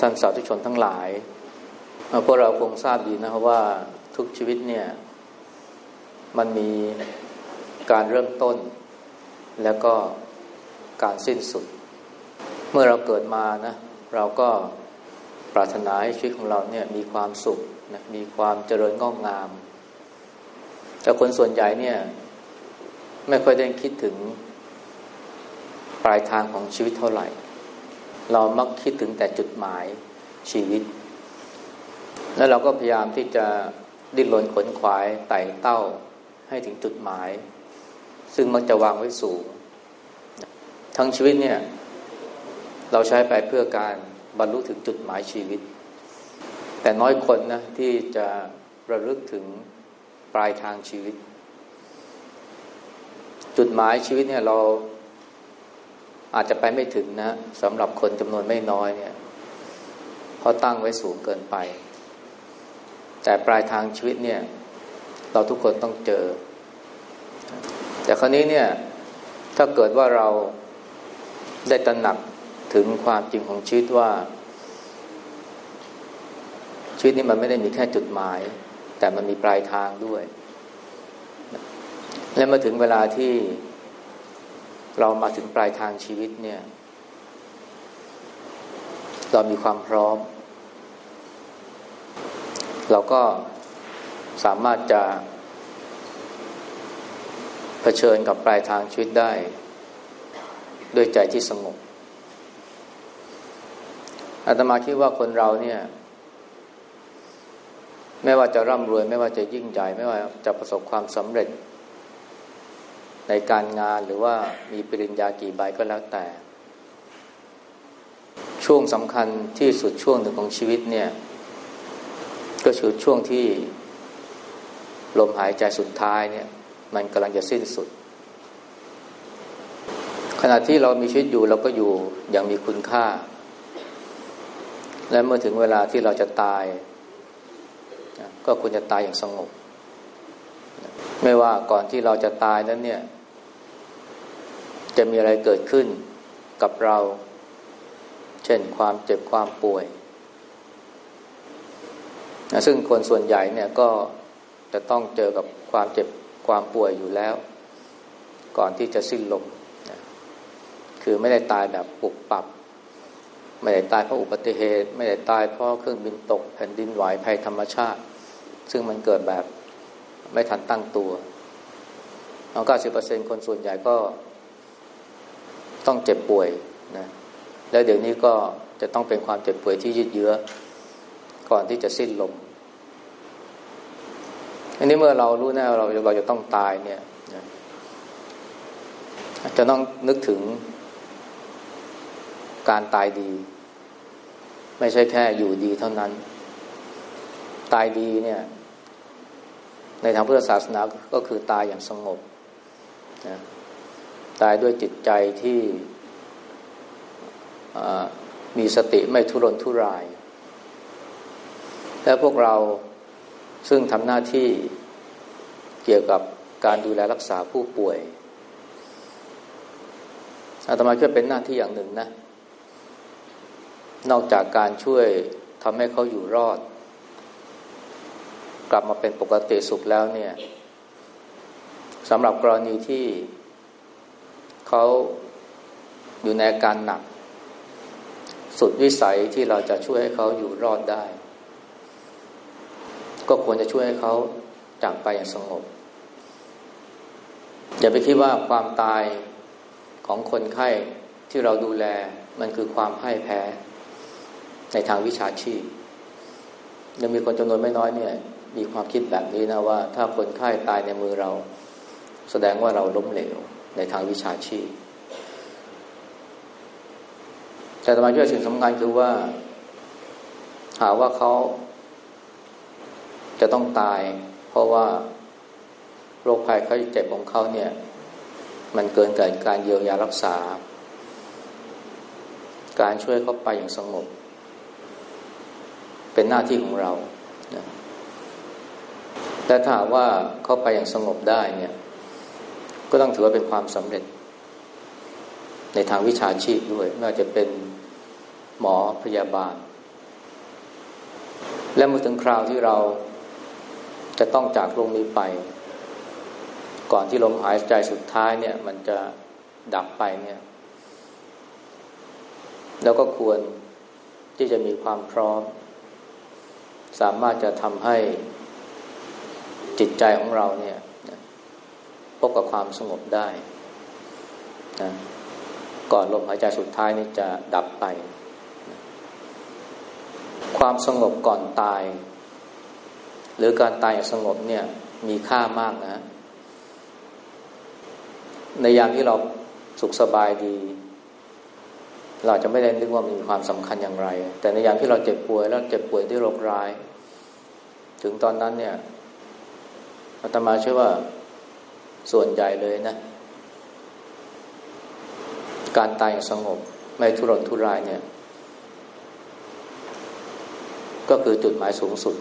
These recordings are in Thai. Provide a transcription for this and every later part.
ท่านสาธุชนทั้งหลายพวกเราคงทราบดีนะครับว่าทุกชีวิตเนี่ยมันมีการเริ่มต้น แล้วก็การสิ้นสุด เมื่อเราเกิดมานะเราก็ปรารถนาให้ชีวิตของเราเนี่ยมีความสุขนะมีความเจริญงอกงาม แต่คนส่วนใหญ่เนี่ยไม่ค่อยได้คิดถึงปลายทางของชีวิตเท่าไหร่ เรามักคิดถึงแต่จุดหมายชีวิต แล้วเราก็พยายามที่จะดิ้นรนขนขวายไต่เต้าให้ถึงจุดหมาย ซึ่งมักจะวางไว้สูง ทั้งชีวิตเนี่ย เราใช้ไปเพื่อการบรรลุถึงจุดหมายชีวิต แต่น้อยคนนะที่จะระลึกถึงปลายทางชีวิต จุดหมายชีวิตเนี่ยเรา อาจจะไปไม่ถึงนะสำหรับคนจำนวนไม่น้อยเนี่ยเพราะตั้งไว้สูงเกินไป แต่ปลายทางชีวิตเนี่ย เราทุกคนต้องเจอ แต่คราวนี้เนี่ย ถ้าเกิดว่าเราได้ตระหนักถึงความจริงของชีวิตว่า ชีวิตนี้มันไม่ได้มีแค่จุดหมาย แต่มันมีปลายทางด้วย และมาถึงเวลาที่ เรามาถึงปลายทางชีวิตเนี่ย เรามีความพร้อม เราก็สามารถจะเผชิญกับปลายทางชีวิตได้ ด้วยใจที่สงบอาตมาคิดว่าคนเราเนี่ย ไม่ว่าจะร่ำรวย ไม่ว่าจะยิ่งใหญ่ ไม่ว่าจะประสบความสำเร็จ ในการงานหรือว่ามีปริญญากี่ใบก็แล้วแต่ ช่วงสำคัญที่สุดช่วงหนึ่งของชีวิตเนี่ย ก็คือช่วงที่ลมหายใจสุดท้ายเนี่ย มันกำลังจะสิ้นสุด ขณะที่เรามีชีวิตอยู่เราก็อยู่อย่างมีคุณค่า และเมื่อถึงเวลาที่เราจะตาย ก็ควรจะตายอย่างสงบไม่ว่าก่อนที่เราจะตายนั้นเนี่ย จะมีอะไรเกิดขึ้นกับเรา เช่นความเจ็บความป่วยนะซึ่งคนส่วนใหญ่เนี่ยก็จะต้องเจอกับความเจ็บความป่วยอยู่แล้ว ก่อนที่จะสิ้นลมนะคือไม่ได้ตายแบบปุบปับ ไม่ได้ตายเพราะอุบัติเหตุ ไม่ได้ตายเพราะเครื่องบินตกแผ่นดินไหวภัยธรรมชาติ ซึ่งมันเกิดแบบไม่ทันตั้งตัวเอาเก้าสิบเปอร์เซ็นคนส่วนใหญ่ก็ ต้องเจ็บป่วยนะแล้วเดี๋ยวนี้ก็จะต้องเป็นความเจ็บป่วยที่ยืดเยื้อ ก่อนที่จะสิ้นลม อันนี้เมื่อเรารู้แน่เราเราจะต้องตายเนี่ยจะต้องนึกถึงการตายดี ไม่ใช่แค่อยู่ดีเท่านั้น ตายดีเนี่ย ในทางพุทธศาสนาก็คือตายอย่างสงบนะ ตายด้วยจิตใจที่มีสติไม่ทุรนทุราย และพวกเราซึ่งทำหน้าที่เกี่ยวกับการดูแลรักษาผู้ป่วยอาตมาคิดเป็นหน้าที่อย่างหนึ่งนะ นอกจากการช่วยทำให้เขาอยู่รอด กลับมาเป็นปกติสุขแล้วเนี่ยสำหรับกรณีที่ เขาอยู่ในอาการหนัก สุดวิสัยที่เราจะช่วยให้เขาอยู่รอดได้ ก็ควรจะช่วยให้เขาจากไปอย่างสงบ อย่าไปคิดว่าความตายของคนไข้ที่เราดูแลมันคือความพ่ายแพ้ในทางวิชาชีพยังมีคนจำนวนไม่น้อยเนี่ย มีความคิดแบบนี้นะว่า ถ้าคนไข้ตายในมือเรา แสดงว่าเราล้มเหลว ในทางวิชาชีพ แต่ธรรมะเชื่อสิ่งสำคัญคือว่า หาว่าเขาจะต้องตาย เพราะว่าโรคภัยไข้เจ็บของเขาเนี่ย มันเกินเกิดการเยียวยารักษา การช่วยเขาไปอย่างสงบ เป็นหน้าที่ของเราแต่ถ้าว่าเขาไปอย่างสงบได้เนี่ย ก็ต้องถือว่าเป็นความสำเร็จ ในทางวิชาชีพด้วยไม่ว่าจะเป็นหมอพยาบาล และเมื่อถึงคราวที่เราจะต้องจากโลกนี้ไป ก่อนที่ลมหายใจสุดท้ายเนี่ย มันจะดับไปเนี่ย แล้วก็ควรที่จะมีความพร้อม สามารถจะทำให้จิตใจของเราเนี่ย บกับความสงบได้นะก่อนลมหายใจสุดท้ายนี่จะดับไป ความสงบก่อนตาย หรือการตายอย่างสงบเนี่ยมีค่ามากนะ ในยามที่เราสุขสบายดี เราจะไม่ได้นึกว่ามีความสำคัญอย่างไร แต่ในยามที่เราเจ็บป่วยแล้วเจ็บป่วยด้วยโรคร้าย ถึงตอนนั้นเนี่ยอาตมาเชื่อว่า ส่วนใหญ่เลยนะ การตายอย่างสงบ ไม่ทุรนทุรายเนี่ย ก็คือจุดหมายสูงสุด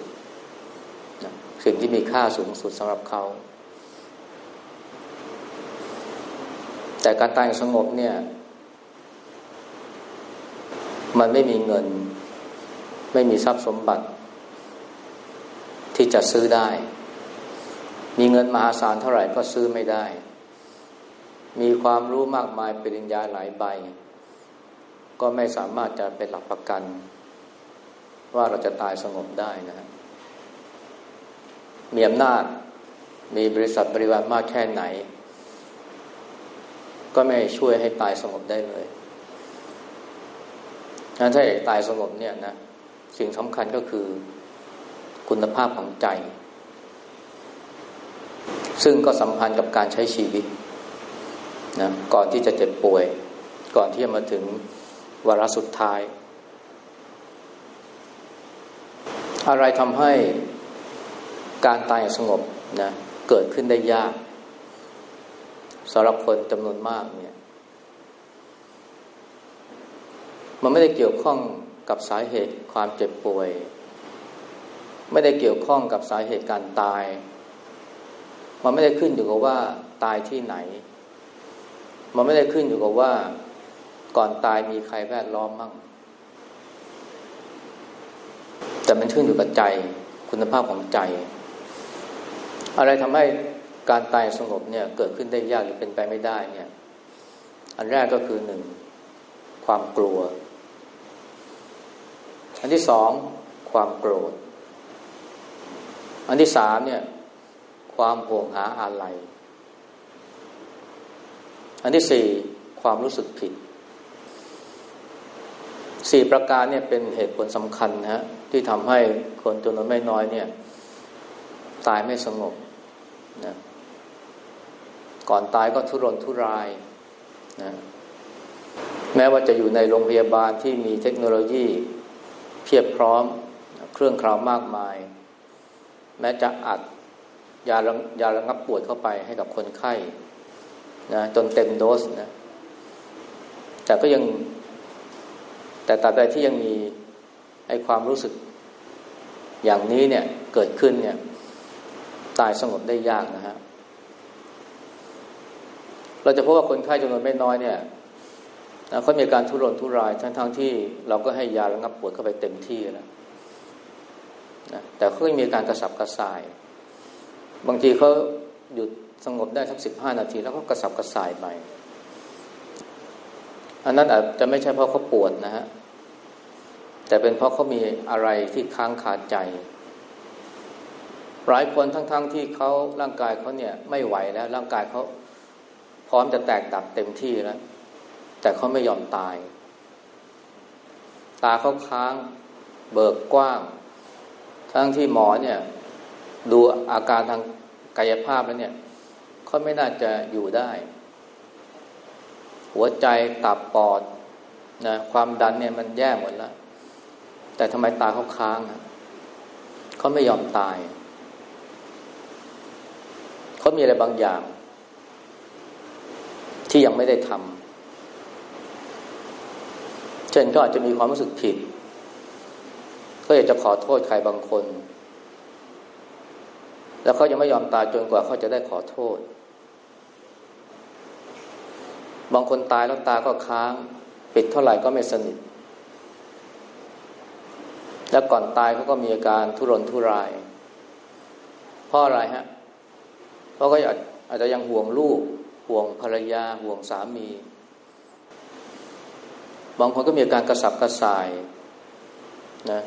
สิ่งที่มีค่าสูงสุดสำหรับเขา แต่การตายอย่างสงบเนี่ย มันไม่มีเงิน ไม่มีทรัพย์สมบัติ ที่จะซื้อได้ มีเงินมหาศาลเท่าไหร่ก็ซื้อไม่ได้ มีความรู้มากมายปริญญาหลายใบ ก็ไม่สามารถจะเป็นหลักประกัน ว่าเราจะตายสงบได้นะมีอำนาจมีบริษัทบริวารมากแค่ไหน ก็ไม่ช่วยให้ตายสงบได้เลยถ้าถ้าอยากตายสงบเนี่ยนะสิ่งสำคัญก็คือคุณภาพของใจ ซึ่งก็สัมพันธ์กับการใช้ชีวิตนะก่อนที่จะเจ็บป่วย ก่อนที่จะมาถึงวาระสุดท้าย อะไรทำให้การตายอย่างสงบนะเกิดขึ้นได้ยากสำหรับคนจำนวนมากเนี่ย มันไม่ได้เกี่ยวข้องกับสาเหตุความเจ็บป่วย ไม่ได้เกี่ยวข้องกับสาเหตุการตาย มันไม่ได้ขึ้นอยู่กับว่าตายที่ไหน มันไม่ได้ขึ้นอยู่กับว่า ก่อนตายมีใครแวดล้อมมั่ง แต่มันขึ้นอยู่กับใจ คุณภาพของใจ อะไรทำให้การตายสงบเนี่ยเกิดขึ้นได้ยากหรือเป็นไปไม่ได้เนี่ย อันแรกก็คือหนึ่งความกลัว อันที่สองความโกรธ อันที่สามเนี่ย ความห่วงหาอะไรอันที่สี่ความรู้สึกผิดสี่ประการเนี่ยเป็นเหตุผลสำคัญนะฮะที่ทำให้คนจำนวนไม่น้อยเนี่ย ตายไม่สงบนะก่อนตายก็ทุรนทุรายนะแม้ว่าจะอยู่ในโรงพยาบาลที่มีเทคโนโลยีเพียบพร้อม เครื่องคราวมากมาย แม้จะอัด ยายาระงับปวดเข้าไปให้กับคนไข้นะจนเต็มโดสนะ แต่ก็ยัง แต่ตราบใดที่ยังมีไอความรู้สึก อย่างนี้เนี่ยเกิดขึ้นเนี่ย ตายสงบได้ยากนะฮะเราจะพบว่าคนไข้จำนวนไม่น้อยเนี่ยเขามีการทุรนทุรายทั้งๆทที่เราก็ให้ยาระงับปวดเข้าไปเต็มที่แล้วนะแต่เขาไม่มีการกระสับกระส่าย บางทีเขาหยุดสงบได้สักสิบห้านาที แล้วก็กระสับกระส่ายไปอันนั้นอาจจะไม่ใช่เพราะเขาปวดนะฮะแต่เป็นเพราะเขามีอะไรที่ค้างคาใจ หลายคนทั้งๆทที่เขาร่างกายเขาเนี่ยไม่ไหวแล้ว ร่างกายเขาพร้อมจะแตกดับเต็มที่แล้ว แต่เขาไม่ยอมตาย ตาเขาค้าง เบิกกว้าง ทั้งที่หมอเนี่ย ดูอาการทางกายภาพแล้วเนี่ยเขาไม่น่าจะอยู่ได้ หัวใจตับปอดนะความดันเนี่ยมันแย่หมดแล้ว แต่ทำไมตาเขาค้างเขาไม่ยอมตายเขามีอะไรบางอย่าง ที่ยังไม่ได้ทำเช่นก็อาจจะมีความรู้สึกผิด ก็อยากจะขอโทษใครบางคน แล้วเขายังไม่ยอมตายจนกว่าเขาจะได้ขอโทษ บางคนตายแล้วตาก็ค้าง ปิดเท่าไหร่ก็ไม่สนิท แล้วก่อนตายเขาก็มีอาการทุรนทุราย เพราะอะไรฮะ เพราะก็อาจจะยังห่วงลูก ห่วงภรรยา ห่วงสามี บางคนก็มีอาการกระสับกระส่ายนะ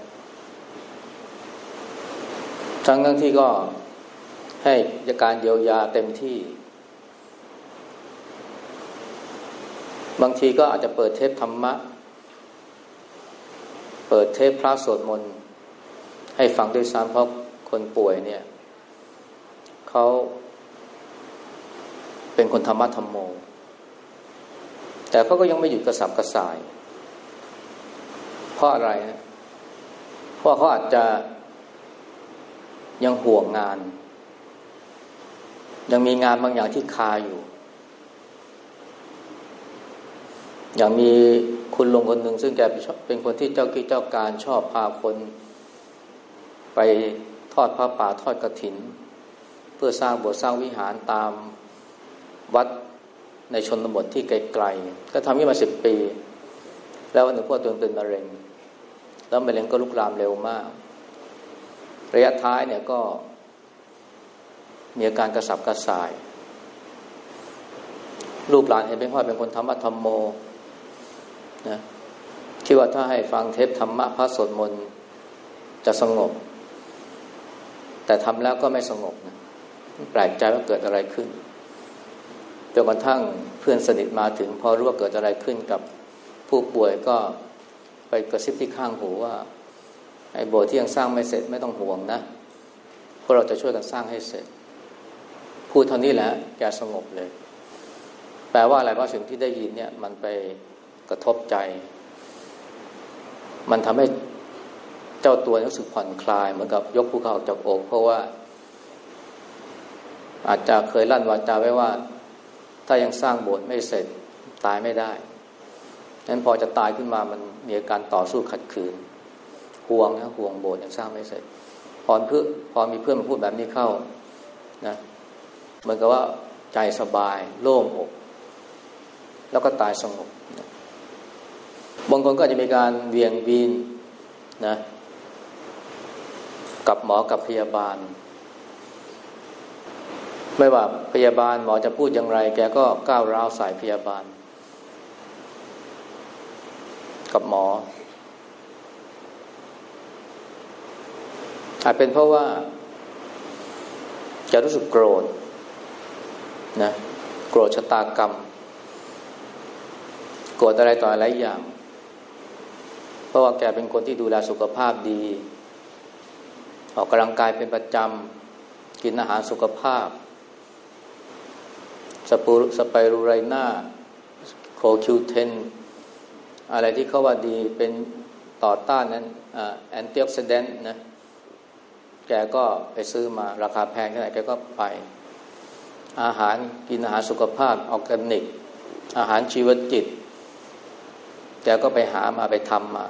ทั้งทั้งที่ก็ ให้การเยียวยาเต็มที่ บางทีก็อาจจะเปิดเทปธรรมะ เปิดเทปพระสวดมนต์ให้ฟังด้วยซ้ำเพราะคนป่วยเนี่ยเขาเป็นคนธรรมะธรรมโม แต่เขาก็ยังไม่หยุดกระสับกระส่าย เพราะอะไรนะเพราะเขาอาจจะยังห่วงงาน ยังมีงานบางอย่างที่คาอยู่ อย่างมีคุณลุงคนหนึ่งซึ่งแกเป็นคนที่เจ้ากิจเจ้าการชอบพาคน ไปทอดผ้าป่าทอดกระถิน เพื่อสร้างโบสถ์สร้างวิหารตามวัดในชนบทที่ไกลๆก็ทำนี้มาสิบปี แล้ววันหนึ่งพ่อตัวเป็นมะเร็ง แล้วมะเร็งก็ลุกลามเร็วมาก ระยะท้ายเนี่ยก็ มีอาการกระสับกระส่าย ลูกหลานเห็นเป็นพ่อเป็นคนธรรมะธรรมโมนะคิดว่าถ้าให้ฟังเทปธรรมะพระสวดมนต์จะสงบ แต่ทำแล้วก็ไม่สงบนะแปลกใจว่าเกิดอะไรขึ้นจนกระทั่งเพื่อนสนิทมาถึง พอรู้ว่าเกิดอะไรขึ้นกับผู้ป่วยก็ไปกระซิบที่ข้างหูว่า ไอ้โบสถ์ที่ยังสร้างไม่เสร็จไม่ต้องห่วงนะพวกเราจะช่วยกันสร้างให้เสร็จ พูดเท่านี้แหละแกสงบเลย แปลว่าอะไรว่าสิ่งที่ได้ยินเนี่ย มันไปกระทบใจ มันทำให้เจ้าตัวรู้สึกผ่อนคลาย เหมือนกับยกภูเขาออกจากอก เพราะว่า อาจจะเคยลั่นวาจาไว้ว่า ถ้ายังสร้างโบสถ์ไม่เสร็จตายไม่ได้นั้นพอจะตายขึ้นมามันมีอาการต่อสู้ขัดขืนห่วงนะห่วงโบสถ์ยังสร้างไม่เสร็จพอเพื่อพอมีเพื่อนมาพูดแบบนี้เข้านะ เหมือนกับว่าใจสบาย โล่งอก แล้วก็ตายสงนะบางคนก็จะมีการเวียงวีนนะ กับหมอกับพยาบาล ไม่ว่าพยาบาลหมอจะพูดอย่างไร แกก็ก้าวร้าวสายพยาบาล กับหมอ อาจเป็นเพราะว่า จะรู้สึกโกรธ นะโกรธชะตากรรม โกรธอะไรต่ออะไรอย่าง เพราะว่าแกเป็นคนที่ดูแลสุขภาพดี ออกกำลังกายเป็นประจำ กินอาหารสุขภาพ สปูสไปรูไรน่าCo Q ten อะไรที่เขาว่าดีเป็นต่อต้านนั้น antioxidant นะแกก็ไปซื้อมาราคาแพงแค่ไหนแกก็ไป อาหารกินอาหารสุขภาพออร์แกนิก อาหารชีวจิต แกก็ไปหามาไปทำมา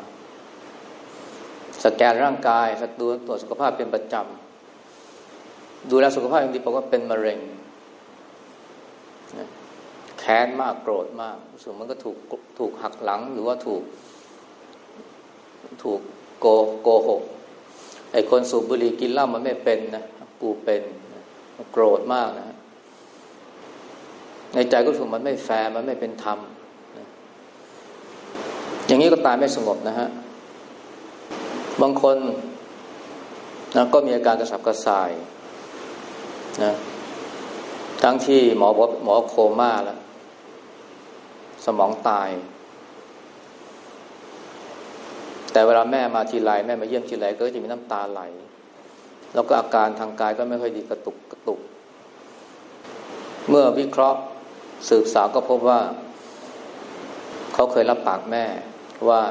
สแกนร่างกายสตูตรวจสุขภาพเป็นประจำดูแลสุขภาพอย่างดีบอกว่าเป็นมะเร็งแค้นมากโกรธมากส่วนมันก็ถูกถูกหักหลังหรือว่าถูก ถูกโกโกหกไอ้คนสูบบุหรี่กินเหล้ามันไม่เป็นนะปูเป็นโกรธมากนะ ในใจก็ถูกมันไม่แฟร์มันไม่เป็นธรรมอย่างนี้ก็ตายไม่สงบนะฮะ บางคนนะก็มีอาการกระสับกระส่ายนะทั้งที่หมอบอกหมอโคม่าแล้วสมองตาย แต่เวลาแม่มาทีไรแม่มาเยี่ยมทีไรก็จะมีน้ำตาไหล แล้วก็อาการทางกายก็ไม่ค่อยดีกระตุกกระตุก เมื่อวิเคราะห์ สืบสาวก็พบว่า เขาเคยรับปากแม่ว่า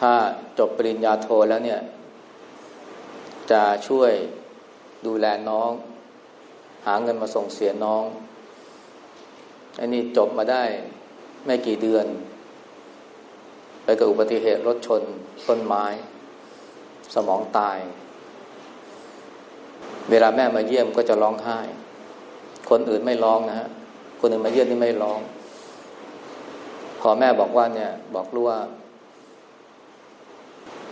ถ้าจบปริญญาโทแล้วเนี่ย จะช่วยดูแลน้อง หาเงินมาส่งเสียน้องอันนี้จบมาได้ไม่กี่เดือน ไปเกิดอุบัติเหตุรถชนต้นไม้ สมองตาย เวลาแม่มาเยี่ยมก็จะร้องไห้ คนอื่นไม่ร้องนะฮะคนอื่นมาเยี่ยมนี่ไม่ร้อง พอแม่บอกว่าเนี่ย บอกลูกว่า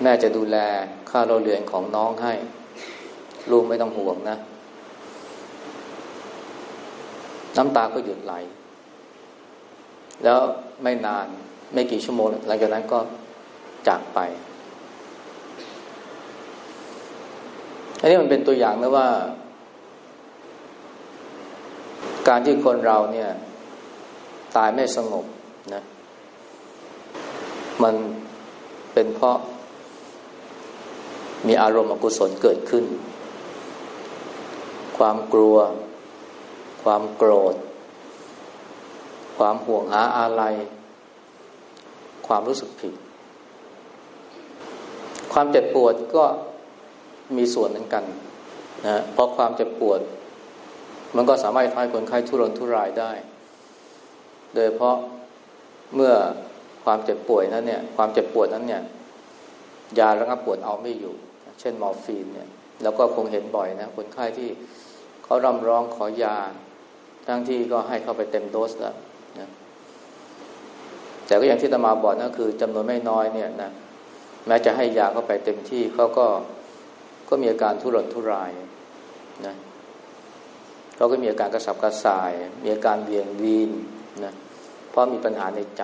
แม่จะดูแลค่าเราเรียนของน้องให้ ลูกไม่ต้องห่วงนะ น้ำตาก็หยุดไหล แล้วไม่นานไม่กี่ชั่วโมงหลังจากนั้นก็จากไป อันนี้มันเป็นตัวอย่างนะว่า การที่คนเราเนี่ย ตายไม่สงบนะ มันเป็นเพราะ มีอารมณ์อกุศลเกิดขึ้น ความกลัว ความโกรธ ความห่วงหาอะไร ความรู้สึกผิด ความเจ็บปวดก็มีส่วนเหมือนกันนะเพราะความเจ็บปวด มันก็สามารถทำให้คนไข้ทุรนทุรายได้ โดยเพราะเมื่อความเจ็บป่วยนั้นเนี่ย ความเจ็บปวดนั้นเนี่ย ยาระงับปวดเอาไม่อยู่ เช่นมอร์ฟีนเนี่ย แล้วก็คงเห็นบ่อยนะคนไข้ที่เขาร่ำร้องขอยา ทั้งที่ก็ให้เข้าไปเต็มโดสแล้วนะแต่ก็อย่างที่ตมาบอกนะคือจำนวนไม่น้อยเนี่ยนะแม้จะให้ยาเข้าไปเต็มที่เขาก็ก็มีอาการทุรนทุรายนะ เขาก็มีอาการกระสับกระส่าย มีอาการเวียงวีนนะเพราะมีปัญหาในใจ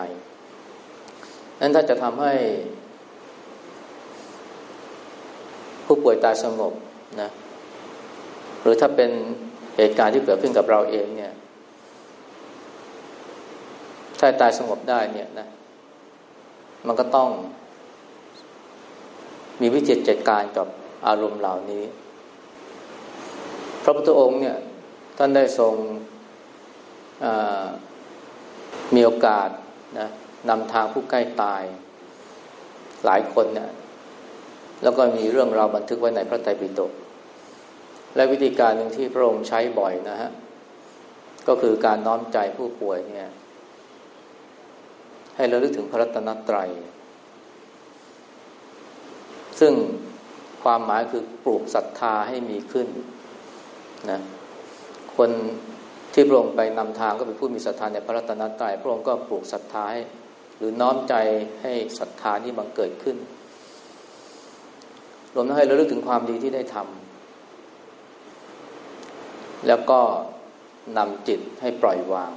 นั้นถ้าจะทำให้ ผู้ป่วยตายสงบนะหรือถ้าเป็นเหตุการณ์ที่เกิดขึ้นกับเราเองเนี่ยถ้าตายสงบได้เนี่ยนะ มันก็ต้อง มีวิจิตจัดการกับอารมณ์เหล่านี้ พระพุทธองค์เนี่ย ท่านได้ทรงมีโอกาสนะนำทางผู้ใกล้ตายหลายคนเนี่ยแล้วก็มีเรื่องราวบันทึกไว้ในพระไตรปิฎกและวิธีการหนึ่งที่พระองค์ใช้บ่อยนะฮะก็คือการน้อมใจผู้ป่วยเนี่ย ให้ระลึกถึงพระรัตนตรัย ซึ่งความหมายคือปลูกศรัทธาให้มีขึ้นนะ คนที่พระองค์ไปนำทางก็เป็นผู้มีศรัทธาในพระรัตนตรัยพระองค์ก็ปลูกศรัทธาหรือน้อมใจให้ศรัทธานี้บังเกิดขึ้น รวมทั้งให้ระลึกถึงความดีที่ได้ทำแล้วก็นำจิตให้ปล่อยวาง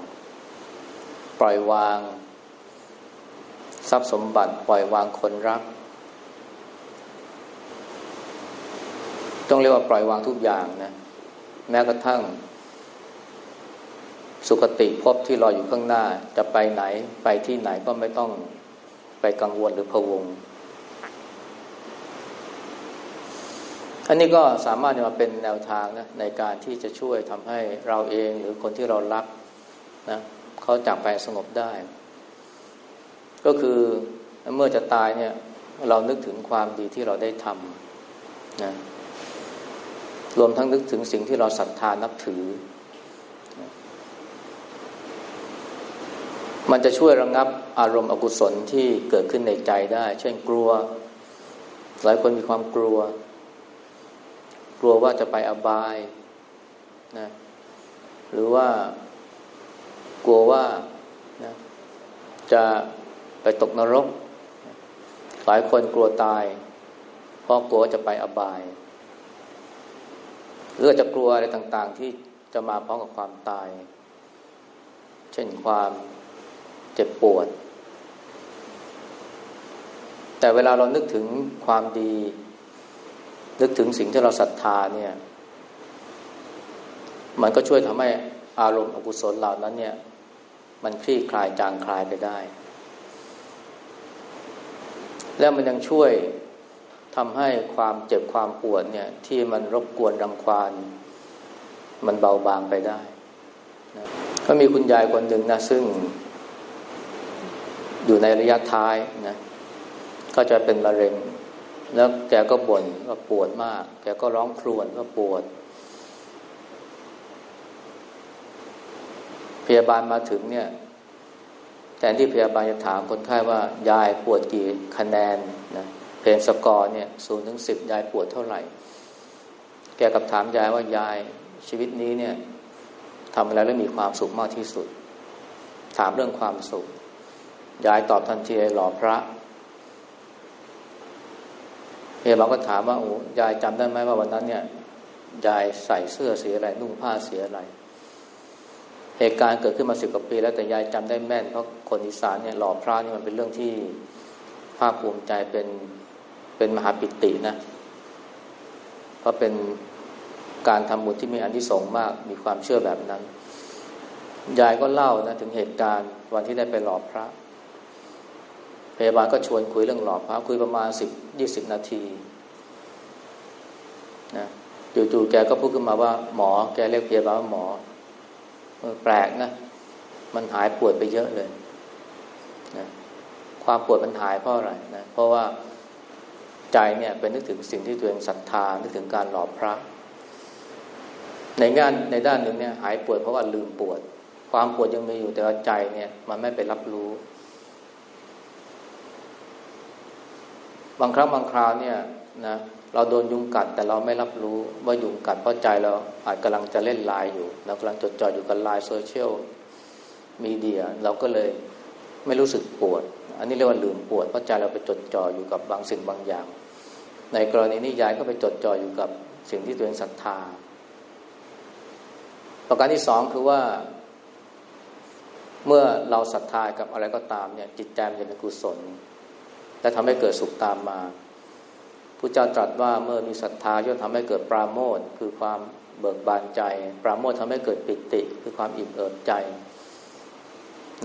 ปล่อยวาง ทรัพย์สมบัติ ปล่อยวางคนรัก ต้องเรียกว่าปล่อยวางทุกอย่างนะ แม้กระทั่ง สุขติพบที่รออยู่ข้างหน้า จะไปไหนไปที่ไหนก็ไม่ต้องไปกังวลหรือพะวง อันนี้ก็สามารถจะมาเป็นแนวทางนะในการที่จะช่วยทำให้เราเองหรือคนที่เรารักนะเขาจากไปสงบได้ ก็คือเมื่อจะตายเนี่ย เรานึกถึงความดีที่เราได้ทำนะรวมทั้งนึกถึงสิ่งที่เราศรัทธานับถือ มันจะช่วยระงงับอารมณ์อกุศลที่เกิดขึ้นในใจได้ เช่นกลัว หลายคนมีความกลัว กลัวว่าจะไปอบายนะหรือว่ากลัวว่านะจะไปตกนรก หลายคนกลัวตาย เพราะกลัวจะไปอบาย หรือจะกลัวอะไรต่าง ๆ ที่จะมาพร้อมกับความตาย เช่นความ เจ็บปวด แต่เวลาเรานึกถึงความดี นึกถึงสิ่งที่เราศรัทธาเนี่ย มันก็ช่วยทำให้อารมณ์อกุศลเหล่านั้นเนี่ย มันคลี่คลายจางคลายไปได้ แล้วมันยังช่วยทำให้ความเจ็บความปวดเนี่ย ที่มันรบกวนรังควานมันเบาบางไปได้ก็มีคุณยายคนหนึ่งนะซึ่ง อยู่ในระยะท้ายนะก็จะเป็นมะเร็ง แล้วแกก็บ่นว่าปวดมาก แกก็ร้องครวญว่าปวด พยาบาลมาถึงเนี่ยแทนที่พยาบาลจะถามคนไข้ว่ายายปวดกี่คะแนนนะเพนสกอร์เนี่ยศูนย์ถึงสิบยายปวดเท่าไหร่ แกกับถามยายว่ายายชีวิตนี้เนี่ยทำอะไรแล้วมีความสุขมากที่สุด ถามเรื่องความสุข ยายตอบทันทีหล่อพระพยาบาลก็ถามว่าโอ้ยายจำได้ไหมว่าวันนั้นเนี่ยยายใส่เสื้อสีอะไรนุ่งผ้าสีอะไร เหตุการณ์เกิดขึ้นมาสิบกว่าปีแล้วแต่ยายจำได้แม่นเพราะคนอีสานเนี่ยหล่อพระนี่มันเป็นเรื่องที่ภาคภูมิใจเป็นเป็นมหาปิตินะเพราะเป็นการทำบุญที่มีอันที่สงมากมีความเชื่อแบบนั้น ยายก็เล่านะถึงเหตุการณ์วันที่ได้ไปหล่อพระ พยาบาลก็ชวนคุยเรื่องหล่อพระคุยประมาณสิบยี่สิบนาทีนะจู่ๆแกก็พูดขึ้นมาว่าหมอ แกเรียกพยาบาลว่าหมอแปลกนะ มันหายปวดไปเยอะเลยนะความปวดมันหายเพราะอะไรนะเพราะว่าใจเนี่ยเป็นนึกถึงสิ่งที่ตัวเองศรัทธา นึกถึงการหล่อพระ ในงานในด้านหนึ่งเนี่ยหายปวดเพราะว่าลืมปวด ความปวดยังมีอยู่แต่ว่าใจเนี่ย มันไม่ไปรับรู้ บางครั้งบางคราวเนี่ยนะเราโดนยุงกัดแต่เราไม่รับรู้ว่ายุงกัดเพราะใจเราอาจกำลังจะเล่นไลน์อยู่เรากำลังจดจ่ออยู่กับไลน์โซเชียลมีเดียเราก็เลยไม่รู้สึกปวด อันนี้เรียกว่าลืมปวดเพราะใจเราไปจดจ่ออยู่กับบางสิ่งบางอย่าง ในกรณีนี้ยายก็ไปจดจ่ออยู่กับสิ่งที่ตัวเองศรัทธา ประการที่สองคือว่า เมื่อเราศรัทธากับอะไรก็ตามเนี่ยจิตใจมันจะเป็นกุศล และทำให้เกิดสุขตามมาพุทธเจ้าตรัสว่าเมื่อมีศรัทธาย่อมทำให้เกิดปราโมทคือความเบิกบานใจ ปราโมททำให้เกิดปิติ คือความอิ่มเอิบใจ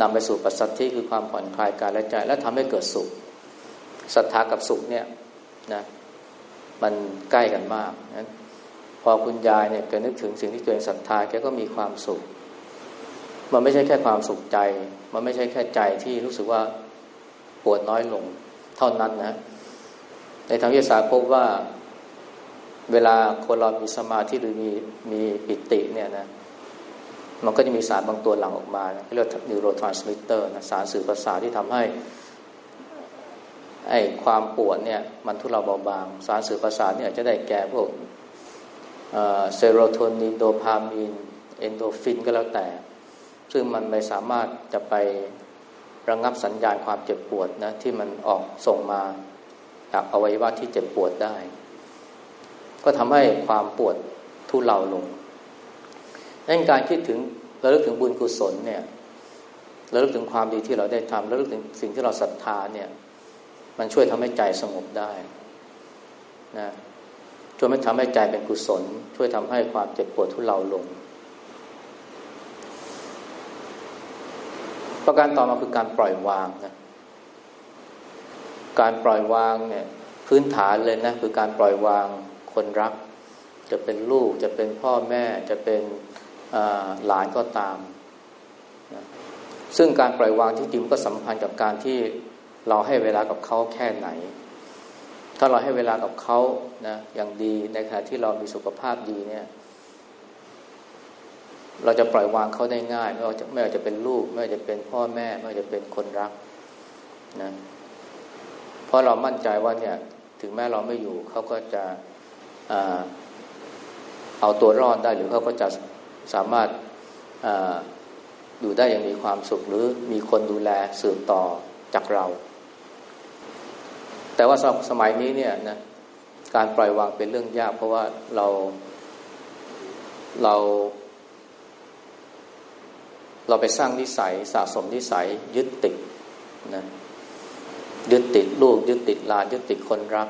นำไปสู่ปัสสัทธิคือความผ่อนคลายกายและใจ และทำให้เกิดสุขศรัทธากับสุขเนี่ยนะมันใกล้กันมากนะพอคุณยายเนี่ยแกนึกถึงสิ่งที่ตัวเองศรัทธาแกก็มีความสุข มันไม่ใช่แค่ความสุขใจ มันไม่ใช่แค่ใจที่รู้สึกว่าปวดน้อยลง เท่านั้นนะในทางวิทยาศาสตร์พบว่าเวลาคนเรามีสมาธิหรือมีมีปิติเนี่ยนะมันก็จะมีสารบางตัวหลั่งออกมาเรียก neurotransmitter นะสารสื่อประสาทที่ทำให้ไอ้ความปวดเนี่ยมันทุเลาเบาบาง สารสื่อประสาทเนี่ยจะได้แก่พวกเซโรโทนินโดพามีนเอ็นดอร์ฟินก็แล้วแต่ ซึ่งมันไม่สามารถจะไป ระงับสัญญาณความเจ็บปวดนะที่มันออกส่งมาจากอวัยวะที่เจ็บปวดได้ ก็ทำให้ความปวดทุเลาลงนั่นการคิดถึงราเลิกถึงบุญกุศลเนี่ยราเลิกถึงความดีที่เราได้ทำราเลิกถึงสิ่งที่เราศรัทธาเนี่ย มันช่วยทำให้ใจสงบได้นะช่วยทำให้ใจเป็นกุศล ช่วยทำให้ความเจ็บปวดทุเลาลง ประการต่อมาคือการปล่อยวางนะการปล่อยวางเนี่ยพื้นฐานเลยนะคือการปล่อยวางคนรัก จะเป็นลูกจะเป็นพ่อแม่จะเป็นหลานก็ตามนะซึ่งการปล่อยวางที่จริงก็สัมพันธ์กับการที่เราให้เวลากับเขาแค่ไหน ถ้าเราให้เวลากับเขานะอย่างดีในขณะที่เรามีสุขภาพดีเนี่ย เราจะปล่อยวางเขาได้ง่าย ไม่ว่าจะไม่ว่าจะเป็นลูก ไม่ว่าจะเป็นพ่อแม่ ไม่ว่าจะเป็นคนรักนะเพราะเรามั่นใจว่าเนี่ย ถึงแม้เราไม่อยู่เขาก็จะเอาตัวรอดได้หรือเขาก็จะสามารถอยู่ได้อย่างมีความสุข หรือมีคนดูแลสืบต่อจากเรา แต่ว่าสมัยนี้เนี่ยนะการปล่อยวางเป็นเรื่องยาก เพราะว่าเราเรา เราไปสร้างนิสัยสะสมนิสัยยึดติดนะยึดติดลูกยึดติดลานยึดติดคนรัก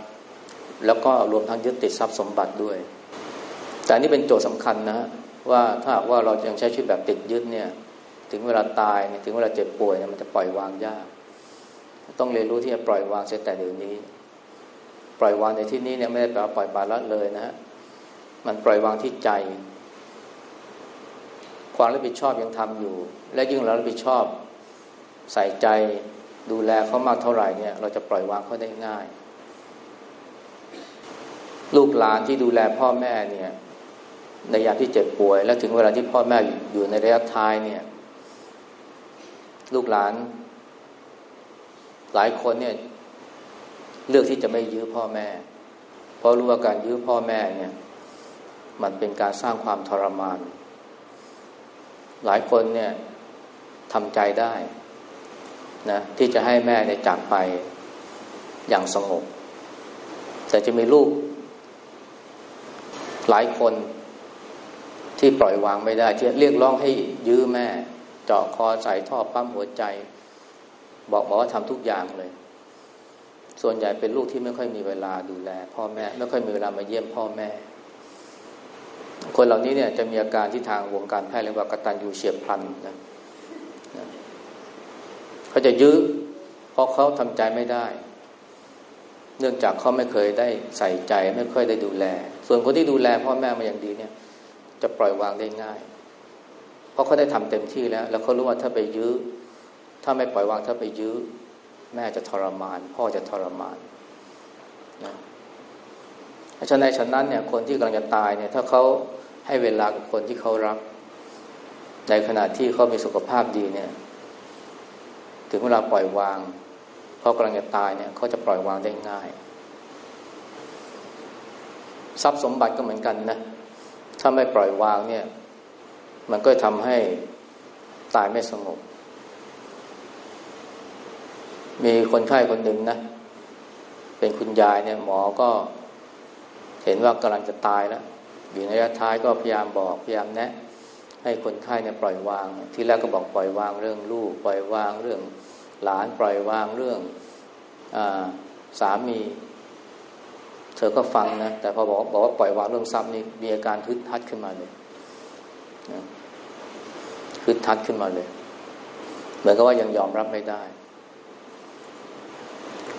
แล้วก็รวมทั้งยึดติดทรัพย์สมบัติด้วย แต่นี่เป็นโจทย์สำคัญนะว่าถ้าว่าเรายังใช้ชีวิตแบบติดยึดเนี่ยถึงเวลาตายถึงเวลาเจ็บป่วยเนี่ยมันจะปล่อยวางยาก ต้องเรียนรู้ที่จะปล่อยวางเสียแต่เดี๋ยวนี้ ปล่อยวางในที่นี้เนี่ยไม่ได้แปลว่าปล่อยบาละเลยนะฮะมันปล่อยวางที่ใจ ความรับผิดชอบยังทำอยู่ และยิ่งเรารับผิดชอบใส่ใจดูแลเขามากเท่าไหร่เนี่ย เราจะปล่อยวางเขาได้ง่าย ลูกหลานที่ดูแลพ่อแม่เนี่ย ในยามที่เจ็บป่วย แล้วถึงเวลาที่พ่อแม่อยู่ในระยะท้ายเนี่ย ลูกหลาน หลายคนเนี่ย เลือกที่จะไม่ยื้อพ่อแม่ เพราะรู้ว่าการยื้อพ่อแม่เนี่ย มันเป็นการสร้างความทรมาน หลายคนเนี่ยทำใจได้นะที่จะให้แม่ในจากไปอย่างสงบ แต่จะมีลูก หลายคนที่ปล่อยวางไม่ได้ที่เรียกร้องให้ยื้อแม่ เจาะคอใส่ท่อปั๊มหัวใจ บอกบอกว่าทำทุกอย่างเลย ส่วนใหญ่เป็นลูกที่ไม่ค่อยมีเวลาดูแล พ่อแม่ ไม่ค่อยมีเวลามาเยี่ยมพ่อแม่ คนเหล่านี้เนี่ยจะมีอาการที่ทางวงการแพทย์เรียกว่ากตัญญูเฉียบพลันนะเขาจะยื้อเพราะเขาทำใจไม่ได้ เนื่องจากเขาไม่เคยได้ใส่ใจ ไม่ค่อยได้ดูแล ส่วนคนที่ดูแลพ่อแม่มาอย่างดีเนี่ย จะปล่อยวางได้ง่าย เพราะเขาได้ทำเต็มที่แล้ว แล้วเขารู้ว่าถ้าไปยื้อ ถ้าไม่ปล่อยวางถ้าไปยื้อ แม่จะทรมาน พ่อจะทรมานนะ ฉะนั้นฉะนั้นเนี่ยคนที่กำลังจะตายเนี่ยถ้าเขาให้เวลากับคนที่เขารัก ในขณะที่เขามีสุขภาพดีเนี่ย ถึงเวลาปล่อยวางเขากำลังจะตายเนี่ยเขาจะปล่อยวางได้ง่าย ทรัพย์สมบัติก็เหมือนกันนะถ้าไม่ปล่อยวางเนี่ย มันก็ทำให้ตายไม่สงบ มีคนไข้คนหนึ่งนะ เป็นคุณยายเนี่ยหมอก็ เห็นว่ากำลังจะตายแล้วอยู่ในระยะท้ายก็พยายามบอกพยายามแนะ ให้คนไข้เนี่ยปล่อยวาง ที่แรกก็บอกปล่อยวางเรื่องลูก ปล่อยวางเรื่องหลานปล่อยวางเรื่องอสามี เธอก็ฟังนะแต่พอบอกบอกว่าปล่อยวางเรื่องทรัพย์นี่มีอาการฮึดทัดขึ้นมาเลยฮึดทัดขึ้นมาเลย เหมือนกับว่ายังยอมรับไม่ได้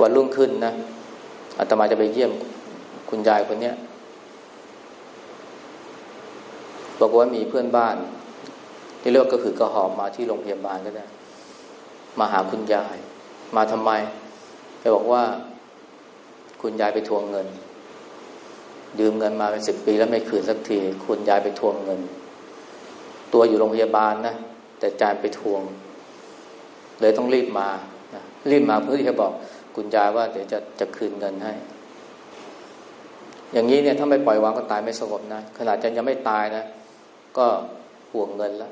วันรุ่งขึ้นนะอาตมาจะไปเยี่ยม คุณยายคนเนี้ยบอกว่ามีเพื่อนบ้าน ที่เรียกก็คือกระหอบมาที่โรงพยาบาลก็ได้ มาหาคุณยาย มาทำไมแกบอกว่า คุณยายไปทวงเงิน ยืมเงินมาเป็นสิบปีแล้วไม่คืนสักที คุณยายไปทวงเงิน ตัวอยู่โรงพยาบาลนะแต่จานไปทวง เลยต้องรีบมานะรีบมาเพื่อที่จะบอกคุณยายว่าเดี๋ยวจะจะคืนเงินให้ อย่างนี้เนี่ยถ้าไม่ปล่อยวางก็ตายไม่สงบนะขนาดจะยังไม่ตายนะ ก็ห่วงเงินแล้ว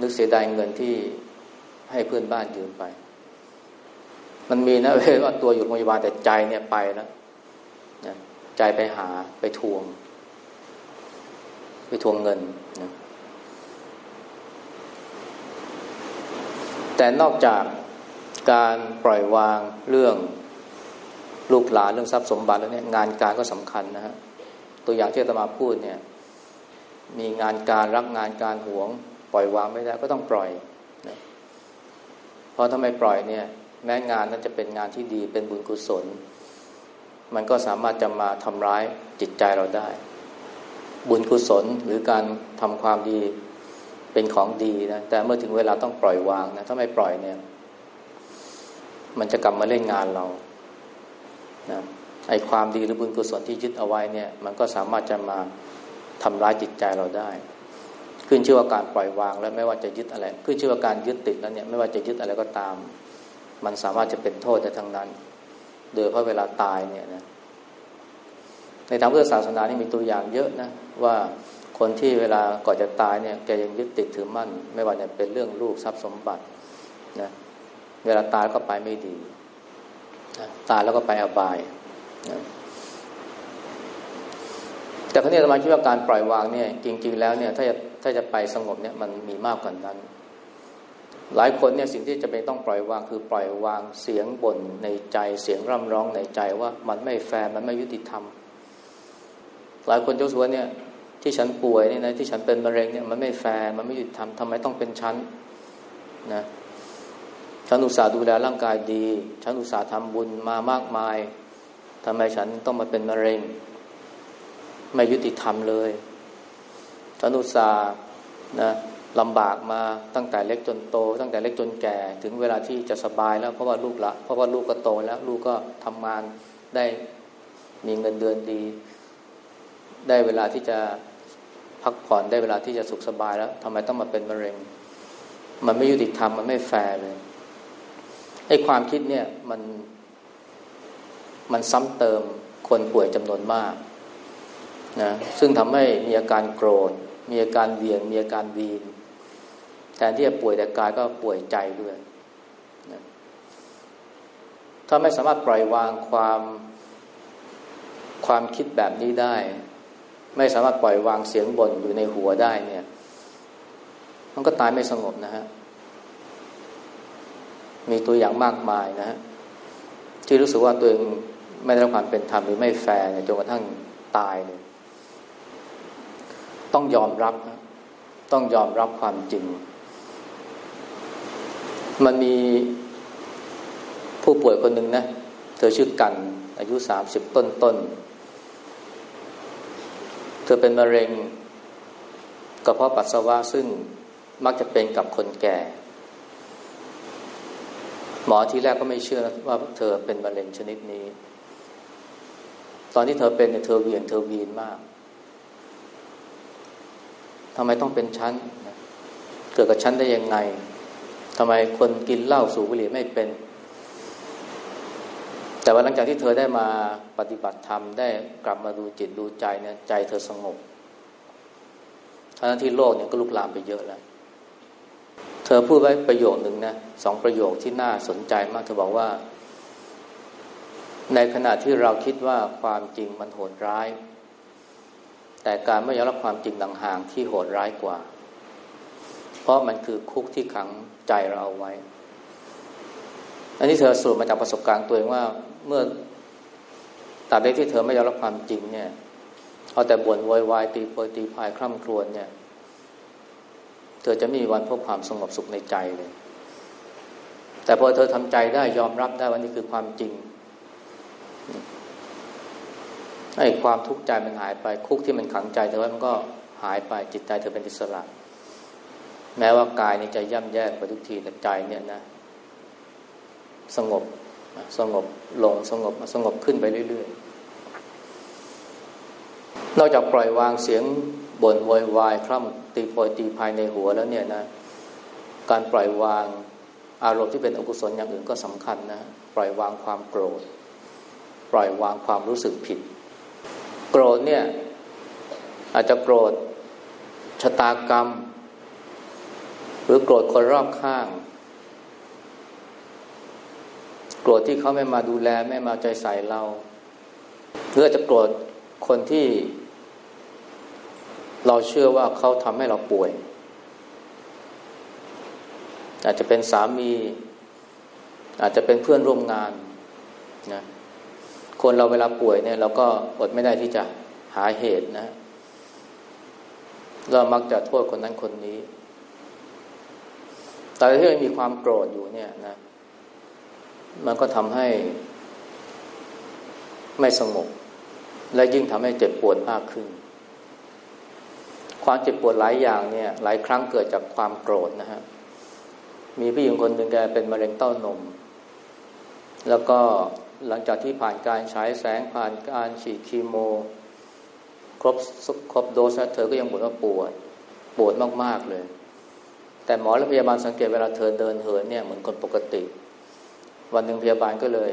นึกเสียดายเงินที่ให้เพื่อนบ้านยืมไป มันมีนะเวลว่าตัวอยู่โรงพยาบาลแต่ใจเนี่ยไปแล้วนะใจไปหาไปทวง ไปทวงเงินนะแต่นอกจากการปล่อยวางเรื่อง ลูกหลานเรื่องทรัพย์สมบัติแล้วเนี่ยงานการก็สำคัญนะฮะตัวอย่างที่อาตมาพูดเนี่ย มีงานการรักงานการหวง ปล่อยวางไม่ได้ก็ต้องปล่อยนะเพราะถ้าไม่ปล่อยเนี่ย แม้งานนั้นจะเป็นงานที่ดีเป็นบุญกุศล มันก็สามารถจะมาทำร้ายจิตใจเราได้ บุญกุศลหรือการทำความดีเป็นของดีนะแต่เมื่อถึงเวลาต้องปล่อยวางนะถ้าไม่ปล่อยเนี่ย มันจะกลับมาเล่นงานเรา นะไอความดีหรือบุญกุศลที่ยึดเอาไว้เนี่ย มันก็สามารถจะมาทำร้ายจิตใจเราได้ ขึ้นชื่อว่าการปล่อยวางแล้วไม่ว่าจะยึดอะไร ขึ้นชื่อว่าการยึดติดแล้วเนี่ยไม่ว่าจะยึดอะไรก็ตาม มันสามารถจะเป็นโทษได้ทั้งนั้น โดยเพราะเวลาตายเนี่ยนะในทางพุทธศาสนานี่มีตัวอย่างเยอะนะว่าคนที่เวลาก่อนจะตายเนี่ยแกยังยึดติดถือมั่น ไม่ว่าจะเป็นเรื่องลูกทรัพย์สมบัตินะเวลาตายก็ไปไม่ดี ตายแล้วก็ไปอบายนะแต่คราวนี้อาตมาคิดว่าการปล่อยวางเนี่ย จริง ๆ แล้วเนี่ย ถ้าจะถ้าจะไปสงบเนี่ยมันมีมากกว่านั้น หลายคนเนี่ยสิ่งที่จำเป็นต้องปล่อยวาง คือปล่อยวางเสียงบ่นในใจเสียงร่ำร้องในใจว่ามันไม่แฟร์มันไม่ยุติธรรม หลายคนเจ้าสัวเนี่ย ที่ฉันป่วยเนี่ยนะที่ฉันเป็นมะเร็งเนี่ยมันไม่แฟร์มันไม่ยุติธรรมทำไมต้องเป็นฉันนะ ฉันอุตส่าห์ดูแลร่างกายดี ฉันอุตส่าห์ทำบุญมามากมายทำไมฉันต้องมาเป็นมะเร็ง ไม่ยุติธรรมเลย ฉันอุตส่าห์นะลำบากมาตั้งแต่เล็กจนโต ตั้งแต่เล็กจนแก่ ถึงเวลาที่จะสบายแล้วเพราะว่าลูกละเพราะว่าลูกก็โตแล้ว ลูกก็ทำงานได้มีเงินเดือนดี ได้เวลาที่จะพักผ่อนได้เวลาที่จะสุขสบายแล้วทำไมต้องมาเป็นมะเร็ง มันไม่ยุติธรรมมันไม่แฟร์เลย อ้ความคิดเนี่ยมันมันซ้ำเติมคนป่วยจำนวนมากนะซึ่งทำให้มีอาการโกรธ มีอาการเวียน มีอาการวีน แทนที่จะป่วยแต่กายก็ป่วยใจด้วยนะถ้าไม่สามารถปล่อยวางความความคิดแบบนี้ได้ ไม่สามารถปล่อยวางเสียงบ่นอยู่ในหัวได้เนี่ย มันก็ตายไม่สงบนะฮะ มีตัวอย่างมากมายนะฮะที่รู้สึกว่าตัวเองไม่ได้รับความเป็นธรรมหรือไม่แฟร์จนกระทั่งตายเลยต้องยอมรับนะต้องยอมรับความจริง มันมีผู้ป่วยคนหนึ่งนะ เธอชื่อกัน อายุสามสิบต้นต้น เธอเป็นมะเร็งกระเพาะปัสสาวะซึ่งมักจะเป็นกับคนแก่ หมอทีแรกก็ไม่เชื่อว่าเธอเป็นมะเร็งชนิดนี้ ตอนที่เธอเป็นเธอเวียนเธอวีนมากทำไมต้องเป็นชั้นเกิดกับชั้นได้ยังไงทำไมคนกินเหล้าสูบบุหรี่ไม่เป็น แต่ว่าหลังจากที่เธอได้มาปฏิบัติธรรมได้กลับมาดูจิตดูใจเนี่ยใจเธอสงบทั้งที่โลกเนี่ยก็ลุกลามไปเยอะแล้ว เธอพูดไว้ประโยคหนึ่งนะสองประโยคที่น่าสนใจมากเธอบอกว่า ในขณะที่เราคิดว่าความจริงมันโหดร้าย แต่การไม่ยอมรับความจริงต่างหากที่โหดร้ายกว่า เพราะมันคือคุกที่ขังใจเราเอาไว้ อันนี้เธอสรุปมาจากประสบการณ์ตัวเองว่าเมื่อตราบใดที่เธอไม่ยอมรับความจริงเนี่ย เอาแต่บ่นวอยวายตีโพยตีพายคร่ำครวญเนี่ย เธอจะไม่มีวันพบความสงบสุขในใจเลย แต่พอเธอทำใจได้ยอมรับได้ว่านี่คือความจริงไอ้ความทุกข์ใจมันหายไป คุกที่มันขังใจเธอไว้มันก็หายไปจิตใจเธอเป็นอิสระ แม้ว่ากายนี่จะย่ำแย่ไปทุกทีแต่ใจเนี่ยนะ สงบสงบลงสงบสงบขึ้นไปเรื่อยๆนอกจากปล่อยวางเสียง บ่นโวยวายคร่ำตีโพยตีภายในหัวแล้วเนี่ยนะการปล่อยวางอารมณ์ที่เป็นอกุศลอย่างอื่นก็สำคัญนะปล่อยวางความโกรธ ปล่อยวางความรู้สึกผิด โกรธเนี่ยอาจจะโกรธชะตากรรม หรือโกรธคนรอบข้าง โกรธที่เขาไม่มาดูแลไม่มาใจใส่เราหรือจะโกรธคนที่ เราเชื่อว่าเขาทำให้เราป่วย อาจจะเป็นสามี อาจจะเป็นเพื่อนร่วมงานนะคนเราเวลาป่วยเนี่ย เราก็อดไม่ได้ที่จะหาเหตุนะ เรามักจะโทษคนนั้นคนนี้ แต่ถ้ามีความโกรธอยู่เนี่ยนะ มันก็ทำให้ไม่สงบ และยิ่งทำให้เจ็บปวดมากขึ้น ความเจ็บปวดหลายอย่างเนี่ย หลายครั้งเกิดจากความโกรธนะฮะมีผู้หญิงคนหนึ่งแกเป็นมะเร็งเต้านม แล้วก็หลังจากที่ผ่านการฉายแสงผ่านการฉีดคีโม ครบครบโดสเธอก็ยังบ่นว่าปวด ปวดมาก ๆ เลย แต่หมอและพยาบาลสังเกตเวลาเธอเดินเหินเนี่ยเหมือนคนปกติ วันหนึ่งพยาบาลก็เลย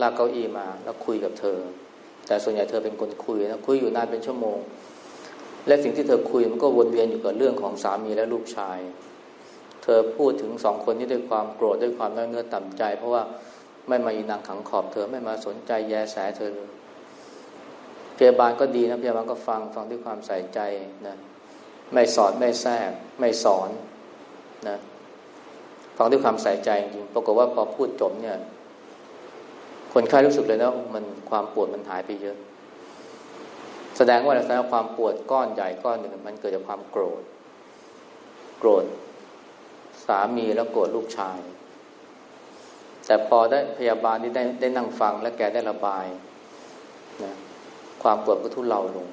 ลากเก้าอี้มาแล้วคุยกับเธอ แต่ส่วนใหญ่เธอเป็นคนคุยนะคุยอยู่นานเป็นชั่วโมง และสิ่งที่เธอคุยมันก็วนเวียนอยู่กับเรื่องของสามีและลูกชาย เธอพูดถึงสองคนนี้ด้วยความโกรธด้วยความน้อยเนื้อต่ำใจ เพราะว่าไม่มาอีนางขังขอบเธอไม่มาสนใจแยแสเธอเลยพยาบาลก็ดีนะพยาบาลก็ฟังฟังด้วยความใส่ใจนะไม่สอนไม่แทรกไม่สอนนะฟังด้วยความใส่ใจจริงปรากฏว่าพอพูดจบเนี่ย คนไข้รู้สึกเลยนะมันความปวดมันหายไปเยอะ แสดงว่าแสดงความปวดก้อนใหญ่ก้อนหนึ่งมันเกิดจากความโกรธ โกรธสามีแล้วโกรธลูกชาย แต่พอได้พยาบาลที่ได้ได้นั่งฟังและแกได้ระบายนะความปวดก็ทุเลาลง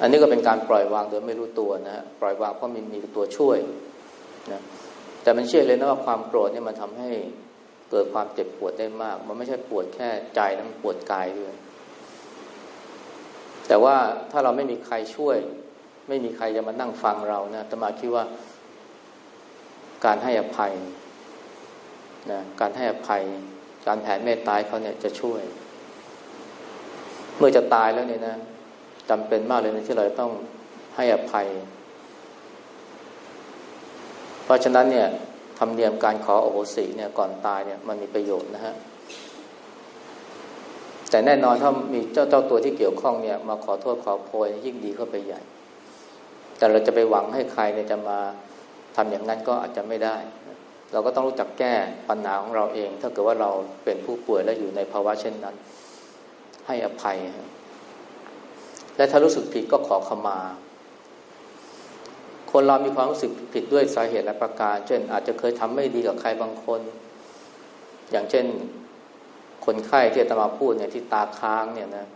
อันนี้ก็เป็นการปล่อยวางโดยไม่รู้ตัวนะฮะปล่อยวางเพราะมีมีตัวช่วยนะแต่มันเชื่อเลยนะว่าความโกรธเนี่ยมันทำให้เกิดความเจ็บปวดได้มาก มันไม่ใช่ปวดแค่ใจนะมันปวดกายด้วย แต่ว่าถ้าเราไม่มีใครช่วย ไม่มีใครจะมานั่งฟังเรานะตมาคิดว่าการให้อภัยนะการให้อภัย การแผ่เมตตาเขาเนี่ยจะช่วย เมื่อจะตายแล้วเนี่ยนะจำเป็นมากเลยนะที่เราต้องให้อภัย เพราะฉะนั้นเนี่ยทำเนียมการขอโอโหสิเนี่ยก่อนตายเนี่ยมันมีประโยชน์นะฮะ แต่แน่นอนถ้ามีเจ้าเจ้าตัวที่เกี่ยวข้องเนี่ย มาขอโทษขอโพยยิ่งดีเข้าไปใหญ่ แต่เราจะไปหวังให้ใครเนี่ยจะมาทำอย่างนั้นก็อาจจะไม่ได้ เราก็ต้องรู้จักแก้ปัญหาของเราเอง ถ้าเกิดว่าเราเป็นผู้ป่วยและอยู่ในภาวะเช่นนั้น ให้อภัย และถ้ารู้สึกผิดก็ขอขมา คนเรามีความรู้สึกผิดด้วยสาเหตุและประการ เช่น อาจจะเคยทำไม่ดีกับใครบางคน อย่างเช่น คนไข้ที่ตมาพูดเนี่ยที่ตาค้างเนี่ยนะ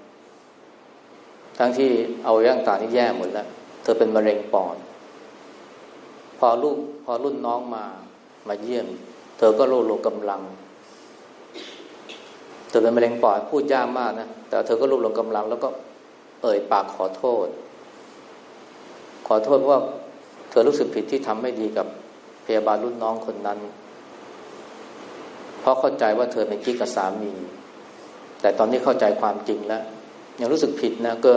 ทั้งที่เอาย่างตานี่แย่หมดแล้ว เธอเป็นมะเร็งปอด พอลูกพอรุ่นน้องมามาเยี่ยม เธอก็โลโลกำลัง เธอเป็นมะเร็งปอดพูดยากมากนะ แต่เธอก็รวบรวมกำลัง แล้วก็เอ่ยปากขอโทษ ขอโทษเพราะว่า เธอรู้สึกผิดที่ทำไม่ดีกับพยาบาลรุ่นน้องคนนั้น เพราะเข้าใจว่าเธอเป็นกิ๊กกับสามี แต่ตอนนี้เข้าใจความจริงแล้ว ยังรู้สึกผิดนะก็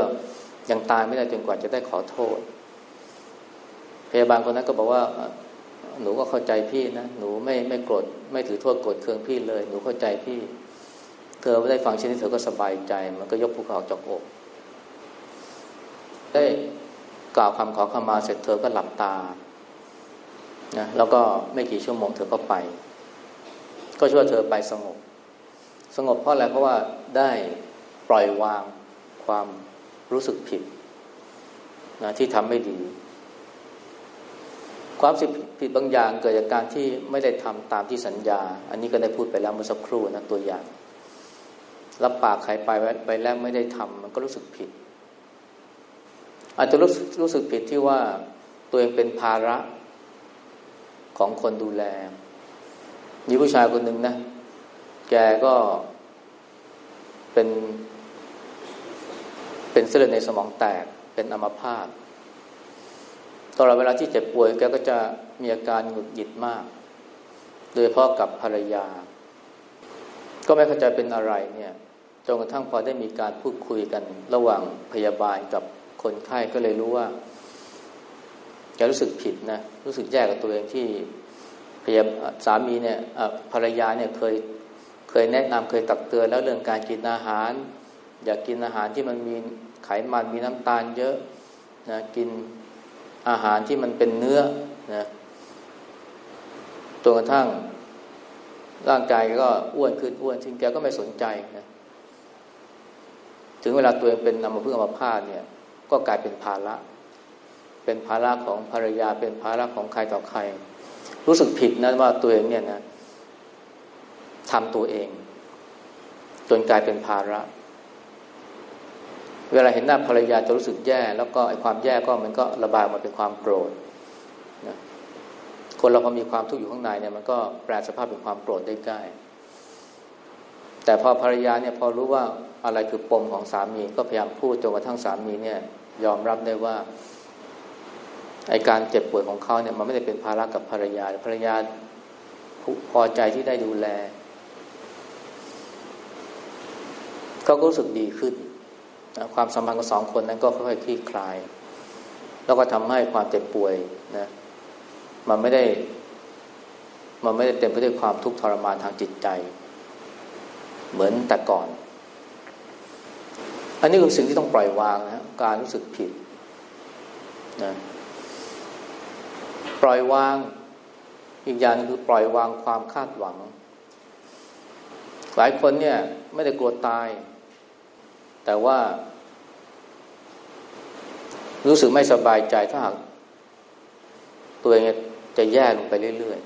ยังตายไม่ได้จนกว่าจะได้ขอโทษ พยาบาลคนนั้นก็บอกว่า หนูก็เข้าใจพี่นะ หนูไม่ไม่โกรธไม่ถือโทษโกรธเคืองพี่เลย หนูเข้าใจพี่ เธอไม่ได้ฟังเช่นนี้เธอก็สบายใจ มันก็ยกภูเขาจากอกได้กล่าวคำขอขมาเสร็จเธอก็หลับตานะแล้วก็ไม่กี่ชั่วโมงเธอก็ไป ก็ช่วยเธอไปสงบ สงบเพราะอะไรเพราะว่าได้ปล่อยวางความรู้สึกผิดนะที่ทำไม่ดี ความสิผิดบางอย่างเกิดจากการที่ไม่ได้ทำตามที่สัญญา อันนี้ก็ได้พูดไปแล้วเมื่อสักครู่นะตัวอย่าง รับปากใครไปไปแล้วไม่ได้ทำมันก็รู้สึกผิด อาจจะรู้รู้สึกผิดที่ว่าตัวเองเป็นภาระของคนดูแล มีผู้ชายคนหนึ่งนะ แกก็เป็น เป็นเส้นเลือดในสมองแตก เป็นอัมพาต ตลอดเวลาที่เจ็บป่วย แกก็จะมีอาการหงุดหงิดมาก โดยเฉพาะกับภรรยา ก็ไม่เข้าใจเป็นอะไรเนี่ยจนกระทั่งพอได้มีการพูดคุยกันระหว่างพยาบาลกับคนไข้ก็เลยรู้ว่าแกรู้สึกผิดนะ รู้สึกแย่กับตัวเองที่ พยาสามีเนี่ยภรรยาเนี่ยเคยเคยแนะนำเคยตักเตือนแล้วเรื่องการกินอาหาร อยากกินอาหารที่มันมีไขมันมีน้ำตาลเยอะนะกินอาหารที่มันเป็นเนื้อนะจนกระทั่งร่างกายก็อ้วนขึ้นอ้วนทิ้งแกก็ไม่สนใจนะถึงเวลาตัวเองเป็นนำมาพึ่งอัมพาตเนี่ย ก็กลายเป็นภาระ เป็นภาระของภรรยาเป็นภาระของใครต่อใคร รู้สึกผิดนะว่าตัวเองเนี่ยนะทำตัวเอง จนกลายเป็นภาระ เวลาเห็นหน้าภรรยาจะรู้สึกแย่ แล้วก็ไอ้ความแย่ก็มันก็ระบายมาเป็นความโกรธนะคนเราพอมีความทุกข์อยู่ข้างในเนี่ยมันก็แปลสภาพเป็นความโกรธได้ง่ายแต่พอภรรยาเนี่ยพอรู้ว่าอะไรคือปมของสามีก็พยายามพูดจนกระทั่งสามีเนี่ย ยอมรับได้ว่า ไอการเจ็บป่วยของเขาเนี่ยมันไม่ได้เป็นภาระกับภรรยาภรรยาพอใจที่ได้ดูแลเขาก็รู้สึกดีขึ้น ความสัมพันธ์ของสองคนนั้นก็ค่อยๆคลี่คลาย แล้วก็ทำให้ความเจ็บป่วยนะมันไม่ได้ มันไม่ได้เต็มไปด้วยความทุกข์ทรมานทางจิตใจ เหมือนแต่ก่อน อันนี้คือสิ่งที่ต้องปล่อยวางนะการรู้สึกผิดนะ ปล่อยวาง อีกอย่างนึงคือปล่อยวางความคาดหวัง หลายคนเนี่ยไม่ได้กลัวตาย แต่ว่า รู้สึกไม่สบายใจถ้าหากตัวเองจะแย่ลงไปเรื่อย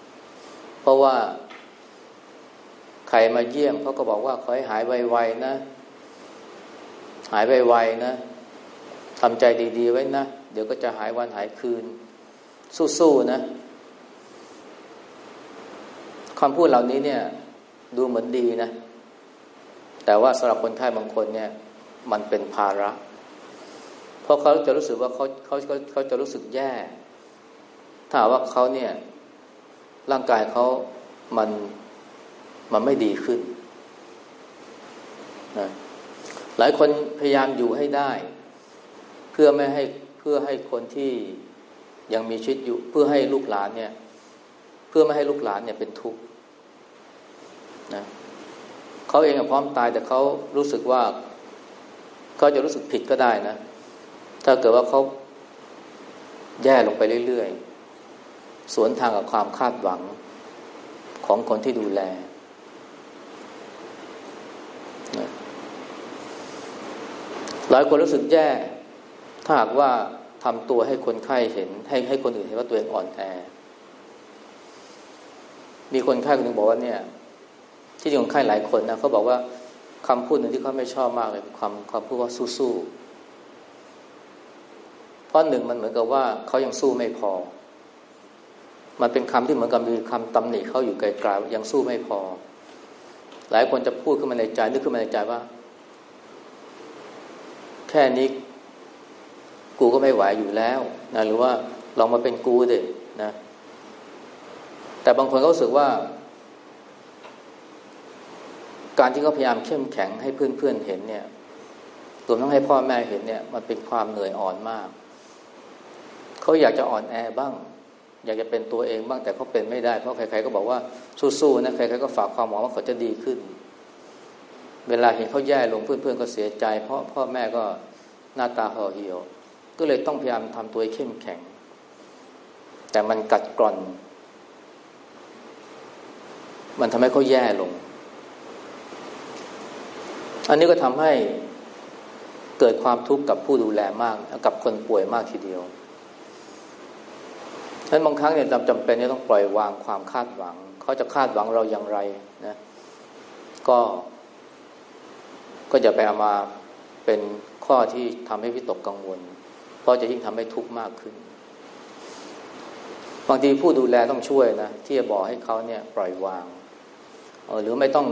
ๆ เพราะว่าใครมาเยี่ยมเขาก็บอกว่าขอให้หายไวๆนะ หายไวๆนะทำใจดีๆไว้นะ เดี๋ยวก็จะหายวันหายคืน สู้ๆนะคำพูดเหล่านี้เนี่ย ดูเหมือนดีนะ แต่ว่าสำหรับคนไข้บางคนเนี่ย มันเป็นภาระ เพราะเขาจะรู้สึกว่าเขาเขาเขาเขาจะรู้สึกแย่ ถ้าว่าเขาเนี่ย ร่างกายเขามันมันไม่ดีขึ้นนะหลายคนพยายามอยู่ให้ได้ เพื่อไม่ให้เพื่อให้คนที่ ยังมีชีวิตอยู่เพื่อให้ลูกหลานเนี่ย เพื่อไม่ให้ลูกหลานเนี่ยเป็นทุกข์นะเขาเองพร้อมตายแต่เขารู้สึกว่าเขาจะรู้สึกผิดก็ได้นะ ถ้าเกิดว่าเขาแย่ลงไปเรื่อยๆ สวนทางกับความคาดหวังของคนที่ดูแลหลายคนรู้สึกแย่ ถ้าหากว่า ทำตัวให้คนไข้เห็น ให้ให้คนอื่นเห็นว่าตัวเองอ่อนแอ มีคนไข้คนหนึ่งบอกว่าเนี่ย ที่จริงคนไข้หลายคนนะเขาบอกว่าคำพูดหนึ่งที่เขาไม่ชอบมากเลยคำคำพูดว่าสู้ๆเพราะหนึ่งมันเหมือนกับว่าเขายังสู้ไม่พอ มันเป็นคำที่เหมือนกับมีคำตำหนิเขาอยู่ไกลๆยังสู้ไม่พอ หลายคนจะพูดขึ้นมาในใจนึกขึ้นมาในใจว่า แค่นี้ กูก็ไม่ไหวอยู่แล้วนะหรือว่าลองมาเป็นกูเด็นะ แต่บางคนก็รู้สึกว่า การที่เขาพยายามเข้มแข็งให้เพื่อนๆเห็นเนี่ยรวมทั้งให้พ่อแม่เห็นเนี่ย มันเป็นความเหนื่อยอ่อนมาก เขาอยากจะอ่อนแอบ้าง อยากจะเป็นตัวเองบ้างแต่เขาเป็นไม่ได้เพราะใครๆก็บอกว่าสู้ๆนะใครๆก็ฝากความหวังว่าเขาจะดีขึ้น เวลาเห็นเขาแย่ลงเพื่อนๆก็เสียใจ เพราะพ่อแม่ก็หน้าตาห่อเหี่ยว ก็เลยต้องพยายามทำตัวให้เข้มแข็ง แต่มันกัดกร่อน มันทำให้เขาแย่ลง อันนี้ก็ทำให้เกิดความทุกข์กับผู้ดูแลมาก กับคนป่วยมากทีเดียวฉะนั้นบางครั้งเนี่ยจำเป็นที่ต้องปล่อยวางความคาดหวัง เขาจะคาดหวังเราอย่างไรนะ ก็ ก็อย่าไปเอามาเป็นข้อที่ทำให้วิตกกังวล เพราะจะยิ่งทำให้ทุกข์มากขึ้น บางทีผู้ดูแลต้องช่วยนะ ที่จะบอกให้เขาเนี่ยปล่อยวางหรือไม่ต้อง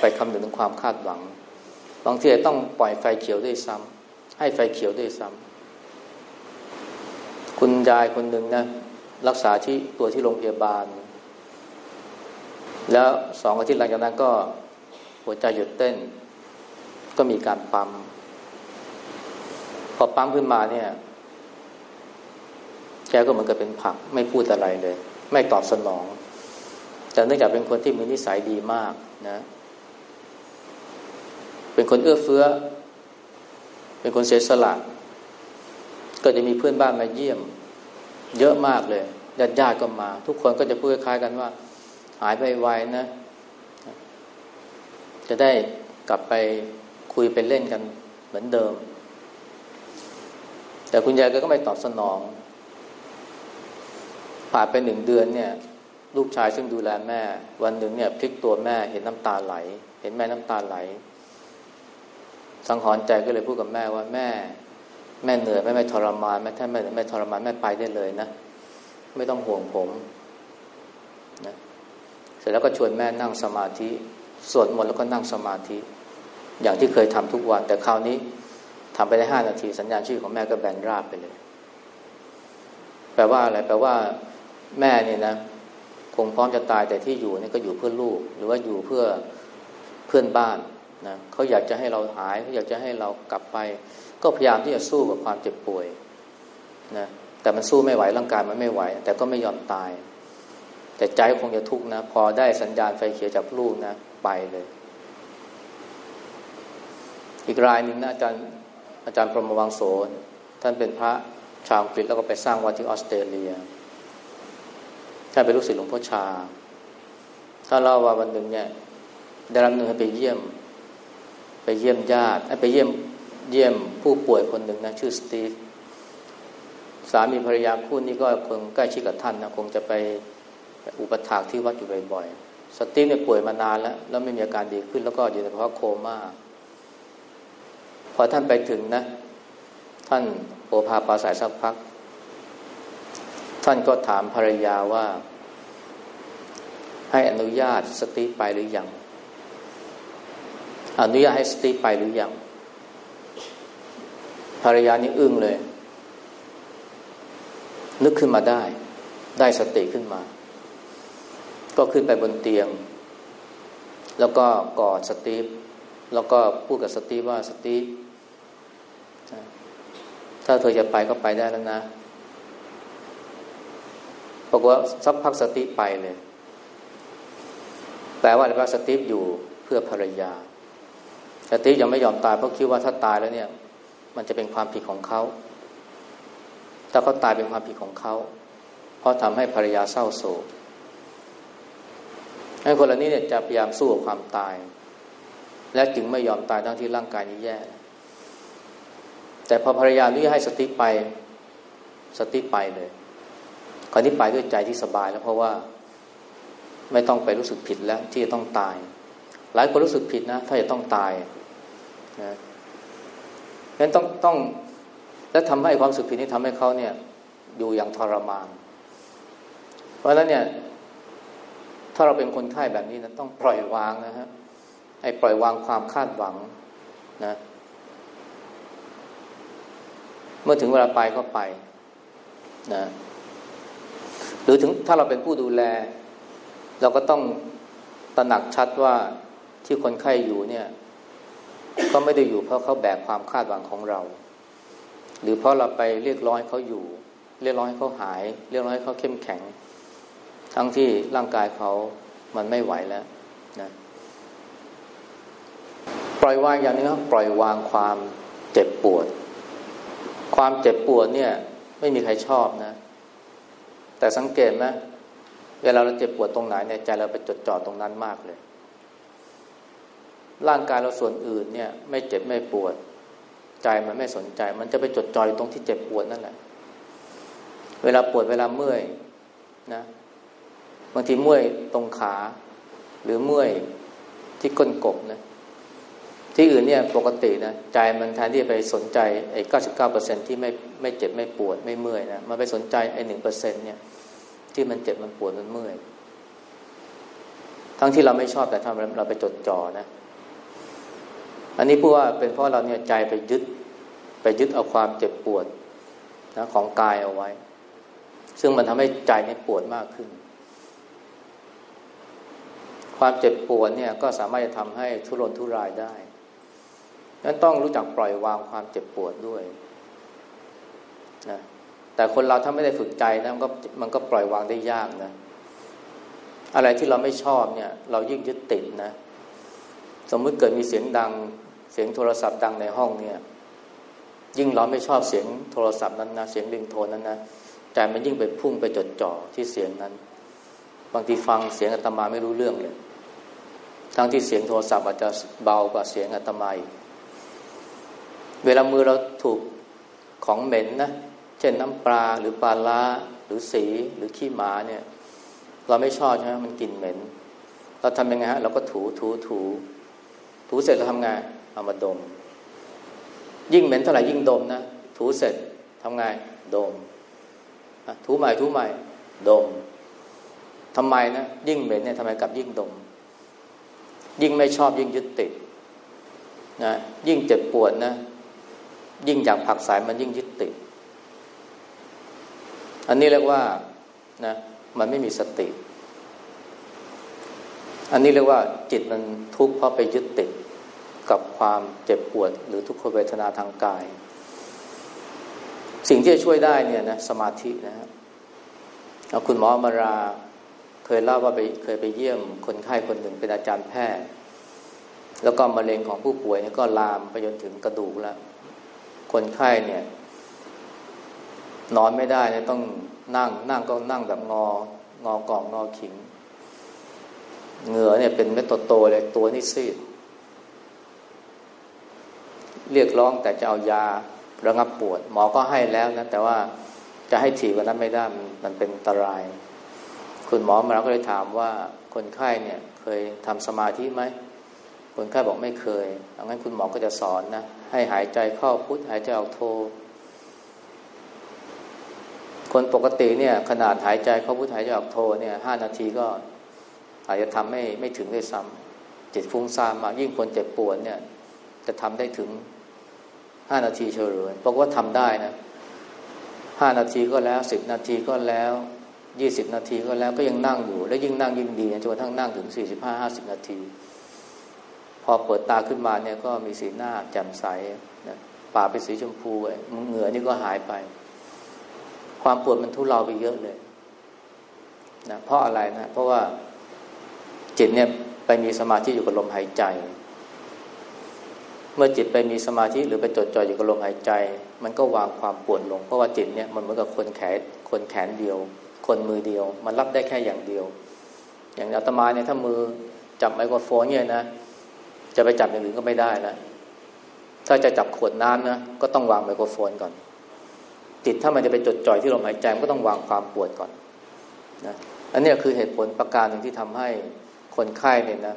ไปคำนึงถึงความคาดหวัง บางทีต้องปล่อยไฟเขียวด้วยซ้ำให้ไฟเขียวด้วยซ้ำคุณยายคนหนึ่งนะรักษาที่ตัวที่โรงพยาบาล แล้วสองอาทิตย์หลังจากนั้นก็หัวใจหยุดเต้น ก็มีการปั๊มพอปั๊มขึ้นมาเนี่ย แกก็เหมือนกับเป็นผักไม่พูดอะไรเลย ไม่ตอบสนอง แต่เนื่องจากเป็นคนที่มีนิสัยดีมากนะ เป็นคนเอื้อเฟื้อ เป็นคนเสียสละก็จะมีเพื่อนบ้านมาเยี่ยม เยอะมากเลยญาติญาติก็มา ทุกคนก็จะพูดคล้ายกันว่า หายไปไวนะ จะได้กลับไปคุยไปเล่นกันเหมือนเดิม แต่คุณยายก็ไม่ตอบสนอง ผ่านไปหนึ่งเดือนเนี่ย ลูกชายซึ่งดูแลแม่ วันหนึ่งเนี่ยพลิกตัวแม่เห็นน้ำตาไหล เห็นแม่น้ำตาไหล สังหรณ์ใจก็เลยพูดกับแม่ว่าแม่ แม่เหนื่อยแม่ไม่ทรมานแม่ถ้าแม่ไม่ทรมานแม่ไปได้เลยนะไม่ต้องห่วงผมนะเสร็จแล้วก็ชวนแม่นั่งสมาธิสวดมนต์แล้วก็นั่งสมาธิ อย่างที่เคยทำทุกวัน แต่คราวนี้ทำไปได้ห้านาที สัญญาณชีวิตของแม่ก็แบนราบไปเลย แปลว่าอะไรแปลว่า แม่เนี่ยนะคงพร้อมจะตายแต่ที่อยู่นี่ก็อยู่เพื่อลูก หรือว่าอยู่เพื่อเพื่อนบ้านนะเขาอยากจะให้เราหายเขาอยากจะให้เรากลับไป ก็พยายามที่จะสู้กับความเจ็บป่วยนะแต่มันสู้ไม่ไหวร่างกายมันไม่ไหว แต่ก็ไม่ยอมตาย แต่ใจคงจะทุกข์นะ พอได้สัญญาณไฟเขียวจากลูกนะไปเลย อีกรายหนึ่งนะอาจารย์อาจารย์พรหมวังโสท่านเป็นพระชาวอังกฤษแล้วก็ไปสร้างวัดที่ออสเตรเลีย ท่านเป็นลูกศิษย์หลวงพ่อชาถ้าเล่าว่าวันหนึ่งเนี่ยได้รับหนึ่งให้ไปเยี่ยม ไปเยี่ยมญาติไปเยี่ยมเยี่ยมผู้ป่วยคนหนึ่งนะชื่อสตีฟสามีภรรยาคู่นี้ก็คงใกล้ชิดกับท่านนะคงจะไปอุปถากที่วัดอยู่บ่อยๆสตีฟเนี่ยป่วยมานานแล้ว แล้วไม่มีอาการดีขึ้นแล้วก็อยู่ในภาวะโคม่าพอท่านไปถึงนะ ท่านโอภาปาสายสักพัก ท่านก็ถามภรรยาว่า ให้อนุญาตสติไปหรือยัง อนุญาตให้สติไปหรือยัง ภรรยานี่อึ้งเลย นึกขึ้นมาได้ ได้สติขึ้นมา ก็ขึ้นไปบนเตียง แล้วก็กอดสตีฟแล้วก็พูดกับสตีฟว่าสตีฟถ้าเธอจะไปก็ไปได้แล้วนะ บอกว่าสักพักสติไปเลยแปลว่าอะไรว่าสติอยู่เพื่อภรรยาแต่ตียังไม่ยอมตายเพราะคิดว่าถ้าตายแล้วเนี่ย มันจะเป็นความผิดของเขาถ้าเขาตายเป็นความผิดของเขาเพราะทำให้ภรรยาเศร้าโศกให้คนเหล่านี้เนี่ยจะพยายามสู้กับความตาย และจึงไม่ยอมตายทั้งที่ร่างกายนี้แย่ แต่พอภรรยานี่ให้สติไป สติไปเลย คราวนี้ไปด้วยใจที่สบายแล้วเพราะว่าไม่ต้องไปรู้สึกผิดแล้วที่จะต้องตาย หลายคนรู้สึกผิดนะ ถ้าจะต้องตายนะงั้นต้องต้อง และทำให้ความสึกผิดนี้ทำให้เขาเนี่ย อยู่อย่างทรมาน เพราะฉะนั้นเนี่ย ถ้าเราเป็นคนไข้แบบนี้นะต้องปล่อยวางนะฮะให้ปล่อยวางความคาดหวังนะ เมื่อถึงเวลาไปก็ไปนะ หรือถึงถ้าเราเป็นผู้ดูแล เราก็ต้องตระหนักชัดว่าที่คนไข้อยู่เนี่ย ก็ไม่ได้อยู่เพราะเขาแบกความคาดหวังของเรา หรือเพราะเราไปเรียกร้องให้เขาอยู่ เรียกร้องให้เขาหาย เรียกร้องให้เขาเข้มแข็ง ทั้งที่ร่างกายเขามันไม่ไหวแล้วนะปล่อยวางอย่างนี้ครับปล่อยวางความเจ็บปวด ความเจ็บปวดเนี่ย ไม่มีใครชอบนะ แต่สังเกตไหมเวลาเราเจ็บปวดตรงไหนเนี่ยใจเราไปจดจ่อตรงนั้นมากเลย ร่างกายเราส่วนอื่นเนี่ย ไม่เจ็บไม่ปวด ใจมันไม่สนใจ มันจะไปจดจ่อตรงที่เจ็บปวดนั่นแหละ เวลาปวดเวลาเมื่อยนะบางทีเมื่อยตรงขา หรือเมื่อยที่ก้นกบนะที่อื่นเนี่ยปกตินะใจมันแทนที่ไปสนใจไอ้เก้าสิบเก้าเปอร์เซ็นที่ไม่ไม่เจ็บไม่ปวดไม่เมื่อยนะมันไปสนใจไอ้หนึ่งเปอร์เซ็นเนี่ย ที่มันเจ็บมันปวดมันเมื่อย ทั้งที่เราไม่ชอบแต่ทำเราไปจดจ่อนะ อันนี้พูดว่าเป็นเพราะเราเนี่ยใจไปยึด ไปยึดเอาความเจ็บปวดนะของกายเอาไว้ ซึ่งมันทำให้ใจนี่ปวดมากขึ้น ความเจ็บปวดเนี่ยก็สามารถจะทำให้ทุรนทุรายได้นั้นต้องรู้จักปล่อยวางความเจ็บปวดด้วยนะ แต่คนเราถ้าไม่ได้ฝึกใจนะมันก็มันก็ปล่อยวางได้ยากนะ อะไรที่เราไม่ชอบเนี่ย เรายิ่งยึดติดนะ สมมติเกิดมีเสียงดัง เสียงโทรศัพท์ดังในห้องเนี่ย ยิ่งเราไม่ชอบเสียงโทรศัพท์นั้นนะเสียงริงโทนนั้นนะใจมันยิ่งไปพุ่งไปจดจ่อที่เสียงนั้น บางทีฟังเสียงอาตมาไม่รู้เรื่องเลย ทั้งที่เสียงโทรศัพท์อาจจะเบากว่าเสียงอาตมาเวลามือเราถูกของเหม็นนะ เช่นน้ำปลาหรือปลาล้าหรือสีหรือขี้หมาเนี่ยเราไม่ชอบใช่ไหมมันกลิ่นเหม็น เราทำยังไงฮะเราก็ถูถูถูถูเสร็จเราทำไงเอามาดม ยิ่งเหม็นเท่าไหร่ยิ่งดมนะถูเสร็จทำไงดมถูใหม่ถูใหม่ดมทำไมนะยิ่งเหม็นเนี่ยทำไมกับยิ่งดม ยิ่งไม่ชอบยิ่งยึดติดนะยิ่งเจ็บปวดนะ ยิ่งอยากผักสายมันยิ่งยึดติด อันนี้เรียกว่านะมันไม่มีสติ อันนี้เรียกว่าจิตมันทุกข์เพราะไปยึดติดกับความเจ็บปวด หรือทุกขเวทนาทางกาย สิ่งที่จะช่วยได้เนี่ยนะสมาธินะครับคุณหมอมาราเคยเล่าว่าไปเคยไปเยี่ยมคนไข้คนหนึ่งเป็นอาจารย์แพทย์ แล้วก็มะเร็งของผู้ป่วยนี่ก็ลามไปจนถึงกระดูกแล้ว คนไข้เนี่ย นอนไม่ได้เนี่ยต้องนั่ง นั่งก็นั่งแบบงอ งอกองงอขิง เหงื่อเนี่ยเป็นเม็ดโตๆเลยตัวนี่ซีด เรียกร้องแต่จะเอายาระงับปวด หมอก็ให้แล้วนะ แต่ว่าจะให้ถี่กว่านั้นไม่ได้มันเป็นอันตราย คุณหมอมาแล้วก็เลยถามว่าคนไข้เนี่ย เคยทำสมาธิไหมคนไข้บอกไม่เคยดังนั้นคุณหมอก็จะสอนนะให้หายใจเข้าพุทหายใจออกโท คนปกติเนี่ยขนาดหายใจเข้าพุทหายใจออกโทเนี่ยห้านาทีก็อาจจะทำไม่ไม่ถึงด้วยซ้ำจิตฟุ้งซ่านมากยิ่งคนเจ็บปวดเนี่ย จะทำได้ถึงห้านาทีเฉยๆบอกว่าทำได้นะห้านาทีก็แล้วสิบนาทีก็แล้วยี่สิบนาทีก็แล้วก็ยังนั่งอยู่ แล้วยิ่งนั่งยิ่งดีจนกระทั่งนั่งถึงสี่สิบห้าห้าสิบนาที พอเปิดตาขึ้นมาเนี่ยก็มีสีหน้าแจ่มใสนะปากเป็นสีชมพูเหงื่อนี่ก็หายไป ความปวดมันทุเลาไปเยอะเลยนะเพราะอะไรนะเพราะว่าจิตเนี่ยไปมีสมาธิอยู่กับลมหายใจ เมื่อจิตไปมีสมาธิหรือไปจดจ่ออยู่กับลมหายใจ มันก็วางความปวดลง เพราะว่าจิตเนี่ยมันเหมือนกับคนแขนคนแขนเดียว คนมือเดียว มันรับได้แค่อย่างเดียว อย่างอาตมาเนี่ยถ้ามือจับไมโครโฟนเนี่ยนะจะไปจับอย่างอื่นก็ไม่ได้นะถ้าจะจับขวดน้ำนะก็ต้องวางไมโครโฟนก่อน จิตถ้ามันจะไปจดจ่อยที่ลมหายใจมันก็ต้องวางความปวดก่อนนะอันนี้คือเหตุผลประการหนึ่งที่ทำให้คนไข้เนี่ยนะ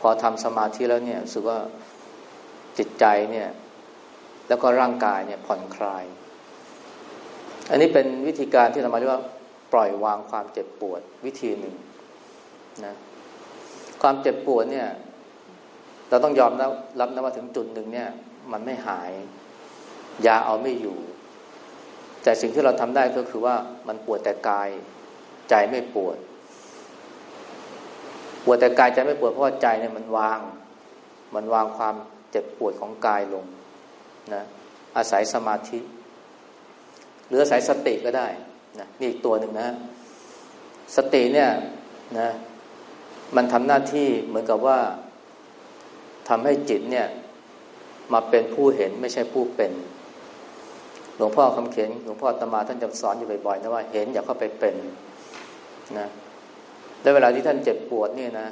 พอทำสมาธิแล้วเนี่ยรู้สึกว่าจิตใจเนี่ย แล้วก็ร่างกายเนี่ยผ่อนคลาย อันนี้เป็นวิธีการที่เรามาเรียกว่า ปล่อยวางความเจ็บปวดวิธีหนึ่งนะความเจ็บปวดเนี่ย เราต้องยอมรับรับนะว่าถึงจุดหนึ่งเนี่ย มันไม่หาย ยาเอาไม่อยู่ แต่สิ่งที่เราทำได้ก็คือว่ามันปวดแต่กายใจไม่ปวด ปวดแต่กายใจไม่ปวดเพราะว่าใจเนี่ยมันวาง มันวางความเจ็บปวดของกายลงนะอาศัยสมาธิ หรืออาศัยสติก็ได้นะนี่อีกตัวหนึ่งนะ สติเนี่ยนะมันทำหน้าที่เหมือนกับว่าทำให้จิตเนี่ยมาเป็นผู้เห็นไม่ใช่ผู้เป็น หลวงพ่อคำเขียนหลวงพ่อตมาท่านจะสอนอยู่บ่อยๆนะว่าเห็นอย่าเข้าไปเป็นนะแล้วเวลาที่ท่านเจ็บปวดเนี่ยนะ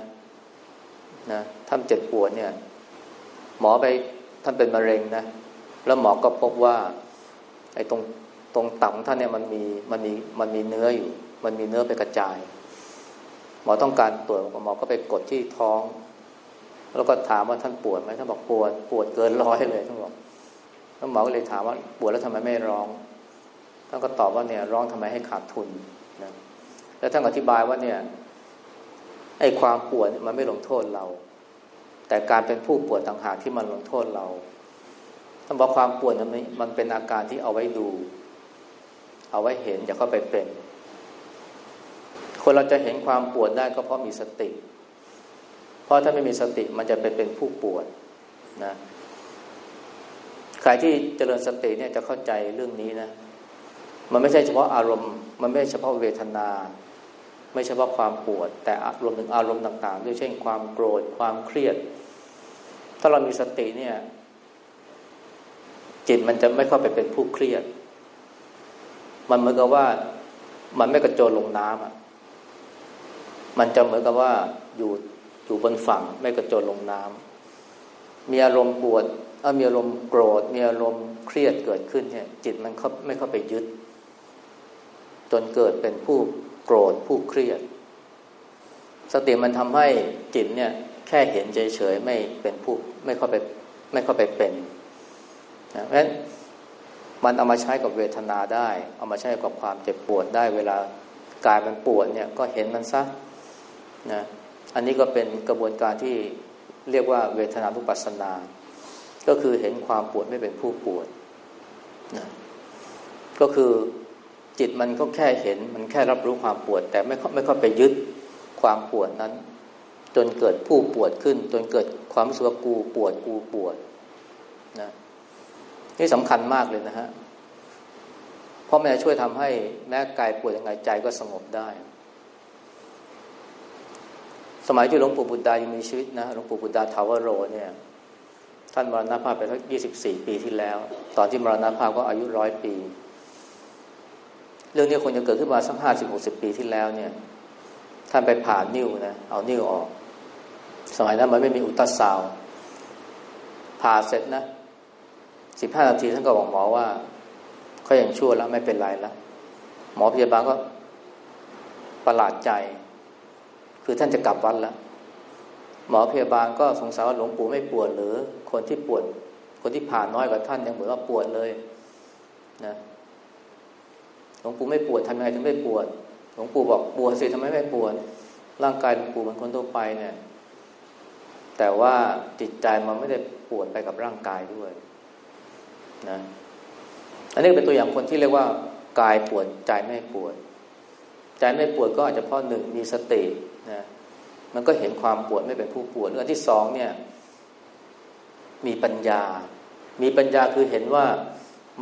นะท่านเจ็บปวดเนี่ย หมอไปท่านเป็นมะเร็งนะแล้วหมอก็พบว่า ไอ้ตรงตรงตับท่านเนี่ยมันมีมันมีมันมีเนื้ออยู่ มันมีเนื้อไปกระจาย หมอต้องการตรวจหมอก็ไปกดที่ท้อง แล้วก็ถามว่าท่านปวดไหมท่านบอกปวด ปวดเกินร้อยเลยท่านบอก หมอก็เลยถามว่าปวดแล้วทำไมไม่ร้อง ท่านก็ตอบว่าเนี่ยร้องทำไมให้ขาดทุนนะแล้วท่านอธิบายว่าเนี่ยไอ้ความปวดมันไม่ลงโทษเรา แต่การเป็นผู้ปวดต่างหากที่มันลงโทษเราท่านบอกความปวดนั้นมันเป็นอาการที่เอาไว้ดู เอาไว้เห็นอย่าเข้าไปเป็น คนเราจะเห็นความปวดได้ก็เพราะมีสติ เพราะถ้าไม่มีสติมันจะไปเป็นผู้ปวดนะ ใครที่เจริญสติเนี่ยจะเข้าใจเรื่องนี้นะ มันไม่ใช่เฉพาะอารมณ์ มันไม่ใช่เฉพาะเวทนา ไม่เฉพาะความปวด แต่รวมถึงอารมณ์ต่างๆ ด้วยเช่นความโกรธ ความเครียด ถ้าเรามีสติเนี่ย จิตมันจะไม่เข้าไปเป็นผู้เครียด มันเหมือนกับว่ามันไม่กระโจนลงน้ำอะ มันจะเหมือนกับว่าอยู่อยู่บนฝั่ง ไม่กระโจนลงน้ำมีอารมณ์ปวด เอมีอารมณ์โกรธ มีอารมณ์เครียดเกิดขึ้นเนี่ย จิตมันเขาไม่เข้าไปยึด จนเกิดเป็นผู้โกรธผู้เครียด สติมันทำให้จิตเนี่ย แค่เห็นเฉยๆไม่เป็นผู้ไม่เข้าไปไม่เข้าไปเป็นนะเพราะฉะนั้นมันเอามาใช้กับเวทนาได้ เอามาใช้กับความเจ็บปวดได้เวลากายมันปวดเนี่ยก็เห็นมันซะนะอันนี้ก็เป็นกระบวนการที่เรียกว่าเวทนานุปัสสนา ก็คือเห็นความปวดไม่เป็นผู้ปวดนะก็คือจิตมันก็แค่เห็น มันแค่รับรู้ความปวด แต่ไม่ไม่เข้าไปยึดความปวดนั้น จนเกิดผู้ปวดขึ้น จนเกิดความรู้สึกว่ากูปวดกูปวดนะนี่สำคัญมากเลยนะฮะเพราะมันจะช่วยทำให้แม้กายปวดยังไงใจก็สงบได้ สมัยที่หลวงปู่บุตรดายังมีชีวิตนะหลวงปู่บุตรดาทาวโรเนี่ย ท่านมรณภาพไปทั้งยี่สิบสี่ปีที่แล้ว ตอนที่มรณภาพก็อายุร้อยปี เรื่องนี้คงจะเกิดขึ้นมาสักห้าสิบหกสิบปีที่แล้วเนี่ย ท่านไปผ่านิ้วนะเอานิ้วออก สมัยนั้นมันไม่มีอุตราซาวผ่าเสร็จนะสิบห้านาทีท่านก็บอกหมอว่าเขาอย่างชั่วแล้วไม่เป็นไรแล้วหมอพยาบาลก็ประหลาดใจ คือท่านจะกลับวัดแล้ว หมอพยาบาลก็สงสัยว่าหลวงปู่ไม่ปวดหรือ คนที่ปวด คนที่ผ่านน้อยกว่าท่านยังเหมือนว่าปวดเลยนะหลวงปู่ไม่ปวดทำยังไงถึงไม่ปวด หลวงปู่บอกปวดสิทำไมไม่ปวด ร่างกายหลวงปู่เหมันคนทั่วไปเนี่ย แต่ว่าจิตใจมันไม่ได้ปวดไปกับร่างกายด้วยนะอันนี้เป็นตัวอย่างคนที่เรียกว่ากายปวดใจไม่ปวด ใจไม่ปวดก็อาจจะเพราะหนึ่งมีสตินะ มันก็เห็นความปวดไม่เป็นผู้ปวดเรื่องที่สองเนี่ย มีปัญญา มีปัญญาคือเห็นว่า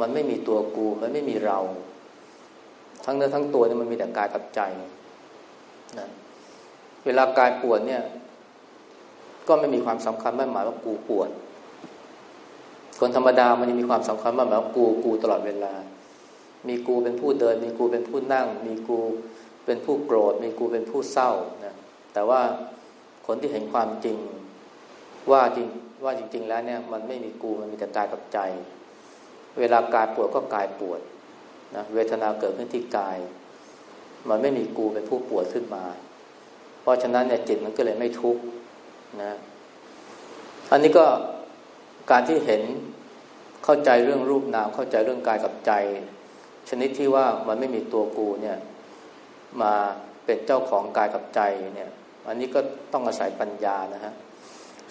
มันไม่มีตัวกู มันไม่มีเรา ทั้งเนื้อทั้งตัวเนี่ยมันมีแต่กายกับใจนะเวลากายปวดเนี่ย ก็ไม่มีความสำคัญไม่หมายว่ากูปวด คนธรรมดามันจะมีความสำคัญมากหมายว่ากูกูตลอดเวลา มีกูเป็นผู้เดิน มีกูเป็นผู้นั่ง มีกูเป็นผู้โกรธ มีกูเป็นผู้เศร้านะ แต่ว่าคนที่เห็นความจริงว่าจริงว่าจริง ๆ แล้วเนี่ยมันไม่มีกูมันมีแต่กายกับใจ เวลากายปวดก็กายปวดนะเวทนาเกิดขึ้นที่กาย มันไม่มีกูเป็นผู้ปวดขึ้นมา เพราะฉะนั้นเนี่ยจิตมันก็เลยไม่ทุกข์นะอันนี้ก็การที่เห็นเข้าใจเรื่องรูปนามเข้าใจเรื่องกายกับใจ ชนิดที่ว่ามันไม่มีตัวกูเนี่ยมาเป็นเจ้าของกายกับใจเนี่ย อันนี้ก็ต้องอาศัยปัญญานะฮะ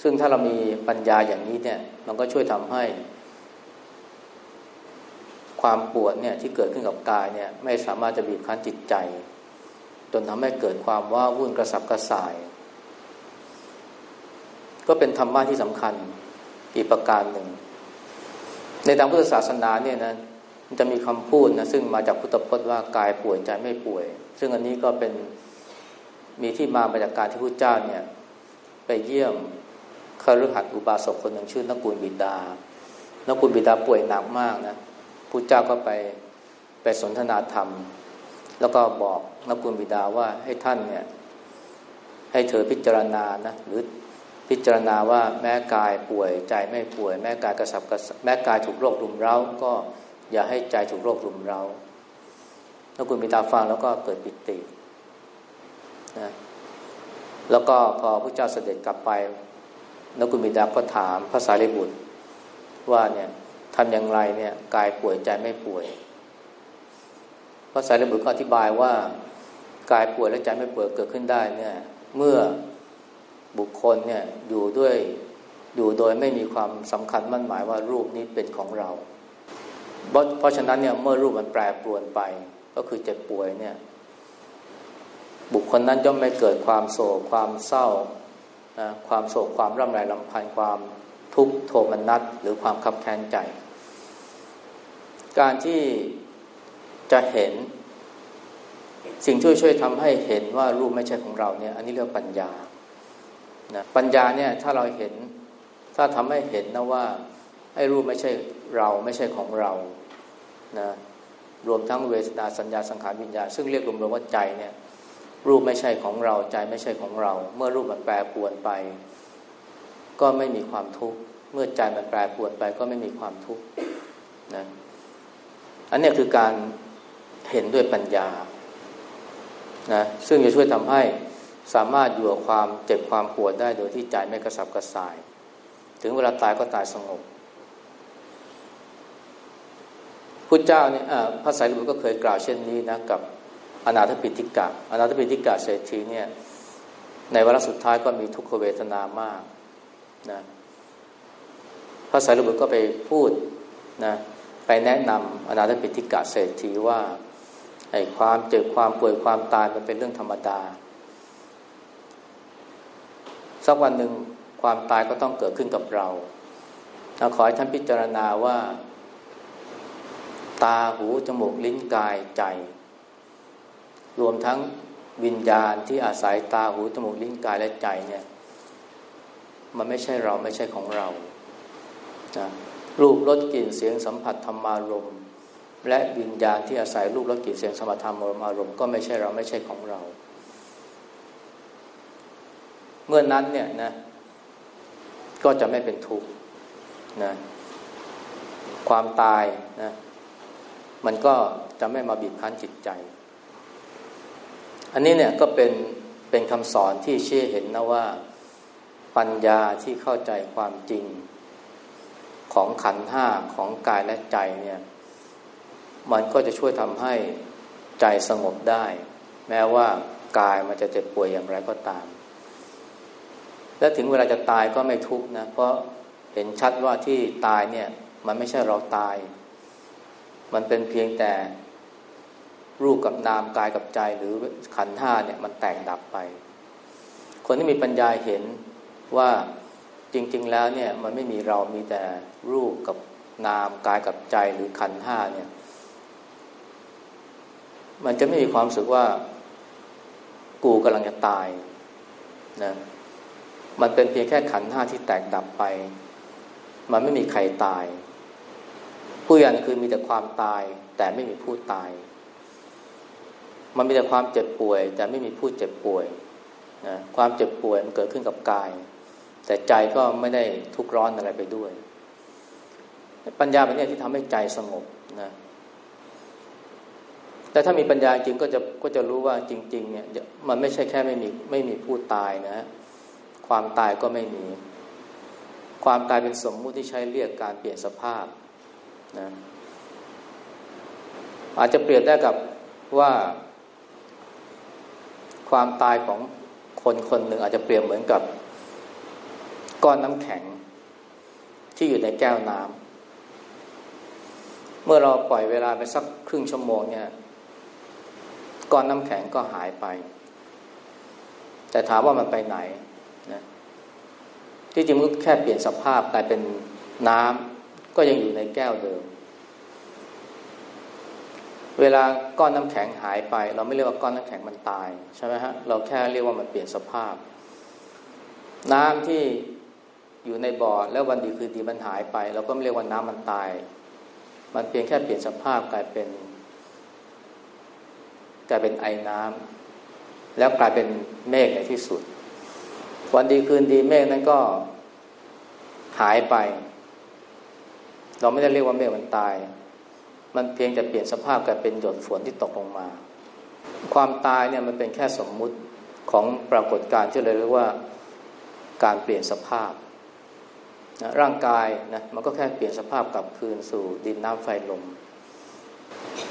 ซึ่งถ้าเรามีปัญญาอย่างนี้เนี่ย มันก็ช่วยทำให้ ความปวดเนี่ยที่เกิดขึ้นกับกายเนี่ย ไม่สามารถจะบีบคั้นจิตใจ จนทำให้เกิดความว่าวุ่นกระสับกระส่าย ก็เป็นธรรมะที่สำคัญอีกประการหนึ่ง ในทางพุทธศาสนาเนี่ยนะจะมีคำพูดนะซึ่งมาจากพุทธพจน์ว่ากายป่วยใจไม่ป่วย ซึ่งอันนี้ก็เป็น มีที่มามาจากการที่พระเจ้าเนี่ยไปเยี่ยมคฤหัสถ์อุบาสกคนหนึ่งชื่อนกุลบิดานกุลบิดาป่วยหนักมากนะพระเจ้าก็ไปไปสนทนาธรรม แล้วก็บอกนกุลบิดาว่าให้ท่านเนี่ยให้เธอพิจารณานะหรือพิจารณาว่าแม้กายป่วยใจไม่ป่วย แม้กายกระสับกระแม้กายถูกโรครุมเร้า ก็อย่าให้ใจถูกโรครุมเร้านกุลบิดาฟังแล้วก็เกิดปิติ นะแล้วก็พอพระเจ้าเสด็จกลับไปนกุมิดาก็ถามพระสารีบุตร ว่าเนี่ยทำอย่างไรเนี่ยกายป่วยใจไม่ป่วยพระสารีบุตรก็อธิบายว่ากายป่วยและใจไม่ป่วยเกิดขึ้นได้เนี่ย เมื่อบุคคลเนี่ยอยู่ด้วยอยู่โดยไม่มีความสำคัญมั่นหมายว่ารูปนี้เป็นของเรา เพราะฉะนั้นเนี่ยเมื่อรูปมันแปรปรวนไป ก็คือเจ็บป่วยเนี่ย บุคคลนั้นย่อมไม่เกิดความโศกความเศร้านะความโศกความร่ำไรลำพันความทุกข์โทมนัสหรือความขับแค้นใจ การที่จะเห็น สิ่งช่วยช่วยทำให้เห็นว่ารูปไม่ใช่ของเราเนี่ย อันนี้เรียกปัญญานะปัญญาเนี่ยถ้าเราเห็น ถ้าทำให้เห็นนะว่าไอ้รูปไม่ใช่เราไม่ใช่ของเรานะรวมทั้งเวทนาสัญญาสังขารวิญญาณซึ่งเรียกรวมๆว่าใจเนี่ย รูปไม่ใช่ของเราใจไม่ใช่ของเรา เมื่อรูปมันแปรปวนไป ก็ไม่มีความทุกข์เมื่อใจมันแปรปวนไปก็ไม่มีความทุกข์นะอันนี้คือการเห็นด้วยปัญญานะซึ่งจะช่วยทำให้สามารถอยู่กับความเจ็บความปวดได้โดยที่ใจไม่กระสับกระส่าย ถึงเวลาตายก็ตายสงบพุทธเจ้าเนี่ยพระสายบุตรก็เคยกล่าวเช่นนี้นะกับ อนาถปิฎกะอนาถปิฎกะเศรษฐีเนี่ยในวาระสุดท้ายก็มีทุกขเวทนามากนะพระสารีบุตรก็ไปพูดนะไปแนะนำอนาถปิฎกะเศรษฐีว่าไอ้ความเจ็บความป่วยความตายมันเป็นเรื่องธรรมดา สักวันหนึ่งความตายก็ต้องเกิดขึ้นกับเราเราขอให้ท่านพิจารณาว่า ตาหูจมูกลิ้นกายใจ รวมทั้งวิญญาณที่อาศัยตาหูจมูกลิ้นกายและใจเนี่ยมันไม่ใช่เราไม่ใช่ของเรานะรูปรสกลิ่นเสียงสัมผัสธรรมารมและวิญญาณที่อาศัยรูปรสกลิ่นเสียงสัมผัสธรรมารมก็ไม่ใช่เราไม่ใช่ของเรา เมื่อนั้นเนี่ยนะก็จะไม่เป็นทุกข์นะความตายนะมันก็จะไม่มาบีบคั้นจิตใจ อันนี้เนี่ยก็เป็นเป็นคำสอนที่เชื่อเห็นนะว่าปัญญาที่เข้าใจความจริง ของขันห้าของกายและใจเนี่ย มันก็จะช่วยทำให้ใจสงบได้ แม้ว่ากายมันจะเจ็บป่วยอย่างไรก็ตาม และถึงเวลาจะตายก็ไม่ทุกข์นะ เพราะเห็นชัดว่าที่ตายเนี่ย มันไม่ใช่เราตาย มันเป็นเพียงแต่ รูปกับนามกายกับใจหรือขันธ์ห้าเนี่ยมันแตกดับไป คนที่มีปัญญาเห็นว่าจริง ๆ แล้วเนี่ยมันไม่มีเรามีแต่รูปกับนามกายกับใจหรือขันธ์ห้าเนี่ย มันจะไม่มีความรู้สึกว่า กูกำลังจะตายนะมันเป็นเพียงแค่ขันห้าที่แตกดับไป มันไม่มีใครตาย ผู้ยันคือมีแต่ความตาย แต่ไม่มีผู้ตาย มันมีแต่ความเจ็บป่วย แต่ไม่มีผู้เจ็บป่วยนะความเจ็บป่วยมันเกิดขึ้นกับกาย แต่ใจก็ไม่ได้ทุกร้อนอะไรไปด้วย ปัญญาเป็นเนี่ยที่ทำให้ใจสงบนะแต่ถ้ามีปัญญาจริงก็จะก็จะรู้ว่าจริง ๆ เนี่ย มันไม่ใช่แค่ไม่มีไม่มีผู้ตายนะ ความตายก็ไม่มี ความตายเป็นสมมุติที่ใช้เรียกการเปลี่ยนสภาพนะอาจจะเปรียบได้กับว่า ความตายของคนคนหนึ่งอาจจะเปรียบเหมือนกับ ก้อนน้ำแข็ง ที่อยู่ในแก้วน้ำเมื่อเราปล่อยเวลาไปสักครึ่งชั่วโมงเนี่ยก้อนน้ำแข็งก็หายไป แต่ถามว่ามันไปไหนนะที่จริงมันแค่เปลี่ยนสภาพกลายเป็นน้ำก็ยังอยู่ในแก้วเดิม เวลาก้อนน้ำแข็งหายไป เราไม่เรียกว่าก้อนน้ำแข็งมันตายใช่ไหมฮะเราแค่เรียกว่ามันเปลี่ยนสภาพ น้ำที่อยู่ในบ่อแล้ววันดีคือดีมันหายไป เราก็ไม่เรียกว่าน้ำมันตาย มันเพียงแค่เปลี่ยนสภาพกลายเป็นกลายเป็นไอ้น้ำแล้วกลายเป็นเมฆในที่สุด วันดีคืนดีเมฆนั้นก็หายไป เราไม่ได้เรียกว่าเมฆมันตาย มันเพียงแต่เปลี่ยนสภาพกลายเป็นหยดฝนที่ตกลงมา ความตายเนี่ยมันเป็นแค่สมมุติของปรากฏการณ์ที่เลยเรียกว่าการเปลี่ยนสภาพนะร่างกายนะมันก็แค่เปลี่ยนสภาพกลับคืนสู่ดินน้ำไฟลม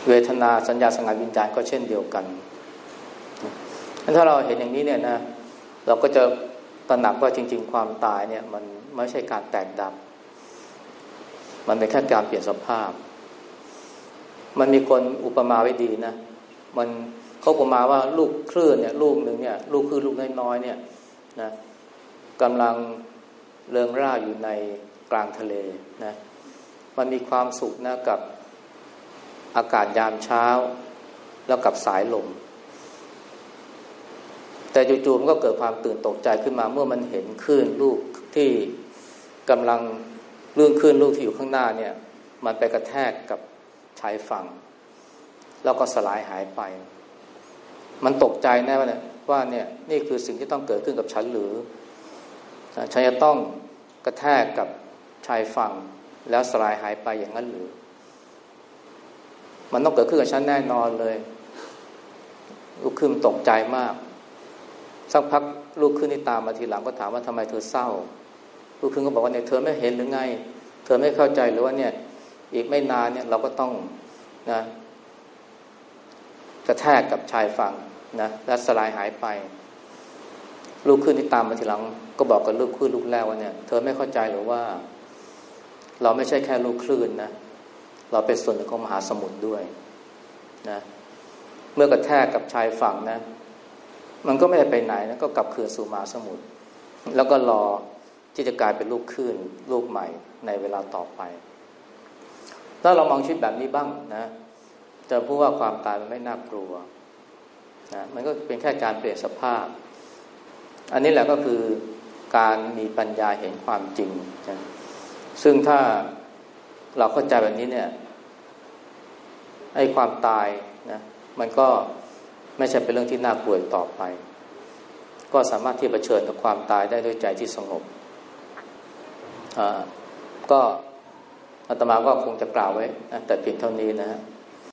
เวทนาสัญญาสังขารวิญญาณก็เช่นเดียวกันถ้าเราเห็นอย่างนี้เนี่ยนะเราก็จะตระหนักว่าจริง ๆ ความตายเนี่ยมันไม่ใช่การแตกดับ มันเป็นแค่การเปลี่ยนสภาพ มันมีคนอุปมาไว้ดีนะ มันเขาอุปมาว่าลูกคลื่นเนี่ยลูกหนึ่งเนี่ยลูกคลื่นลูกน้อยๆเนี่ยนะกำลังเริงร่าอยู่ในกลางทะเลนะมันมีความสุขนะกับอากาศยามเช้า แล้วกับสายลม แต่จู่ๆมันก็เกิดความตื่นตกใจขึ้นมาเมื่อมันเห็นคลื่นลูกที่กำลังเรื่องคลื่นลูกที่อยู่ข้างหน้าเนี่ย มันไปกระแทกกับ ชายฝั่ง แล้วก็สลายหายไป มันตกใจแน่ว่าเนี่ยว่าเนี่ยนี่คือสิ่งที่ต้องเกิดขึ้นกับฉันหรือฉันจะต้องกระแทกกับชายฝั่ง แล้วสลายหายไปอย่างนั้นหรือ มันต้องเกิดขึ้นกับฉันแน่นอนเลย ลูกขึ้นตกใจมาก สักพักลูกขึ้นที่ตามมาทีหลังก็ถามว่าทำไมเธอเศร้า ลูกขึ้นก็บอกว่าเนี่ยเธอไม่เห็นหรือไง เธอไม่เข้าใจหรือว่าเนี่ย อีกไม่นานเนี่ยเราก็ต้องนะกระแทกกับชายฝั่งนะแล้วสลายหายไป ลูกขึ้นที่ตามมาทีหลัง ก็บอกกับลูกขึ้นลูกแรกว่าเนี่ย เธอไม่เข้าใจหรือว่า เราไม่ใช่แค่ลูกคลื่นนะเราเป็นส่วนหนึ่งของมหาสมุทรด้วยนะเมื่อกระแทกกับชายฝั่งนะ มันก็ไม่ได้ไปไหนนะก็กลับคืนสู่มหาสมุทรแล้วก็รอที่จะกลายเป็นลูกคลื่นลูกใหม่ในเวลาต่อไป ถ้าเรามองชีวิตแบบนี้บ้างนะจะพูดว่าความตายมันไม่น่ากลัวนะมันก็เป็นแค่การเปลี่ยนสภาพ อันนี้แหละก็คือการมีปัญญาเห็นความจริงนะซึ่งถ้าเราเข้าใจแบบนี้เนี่ยไอ้ความตายนะมันก็ไม่ใช่เป็นเรื่องที่น่ากลัวต่อไป ก็สามารถที่จะเผชิญกับความตายได้ด้วยใจที่สงบอ่าก็ อาตมาก็คงจะกล่าวไว้ แต่เพียงเท่านี้นะฮะ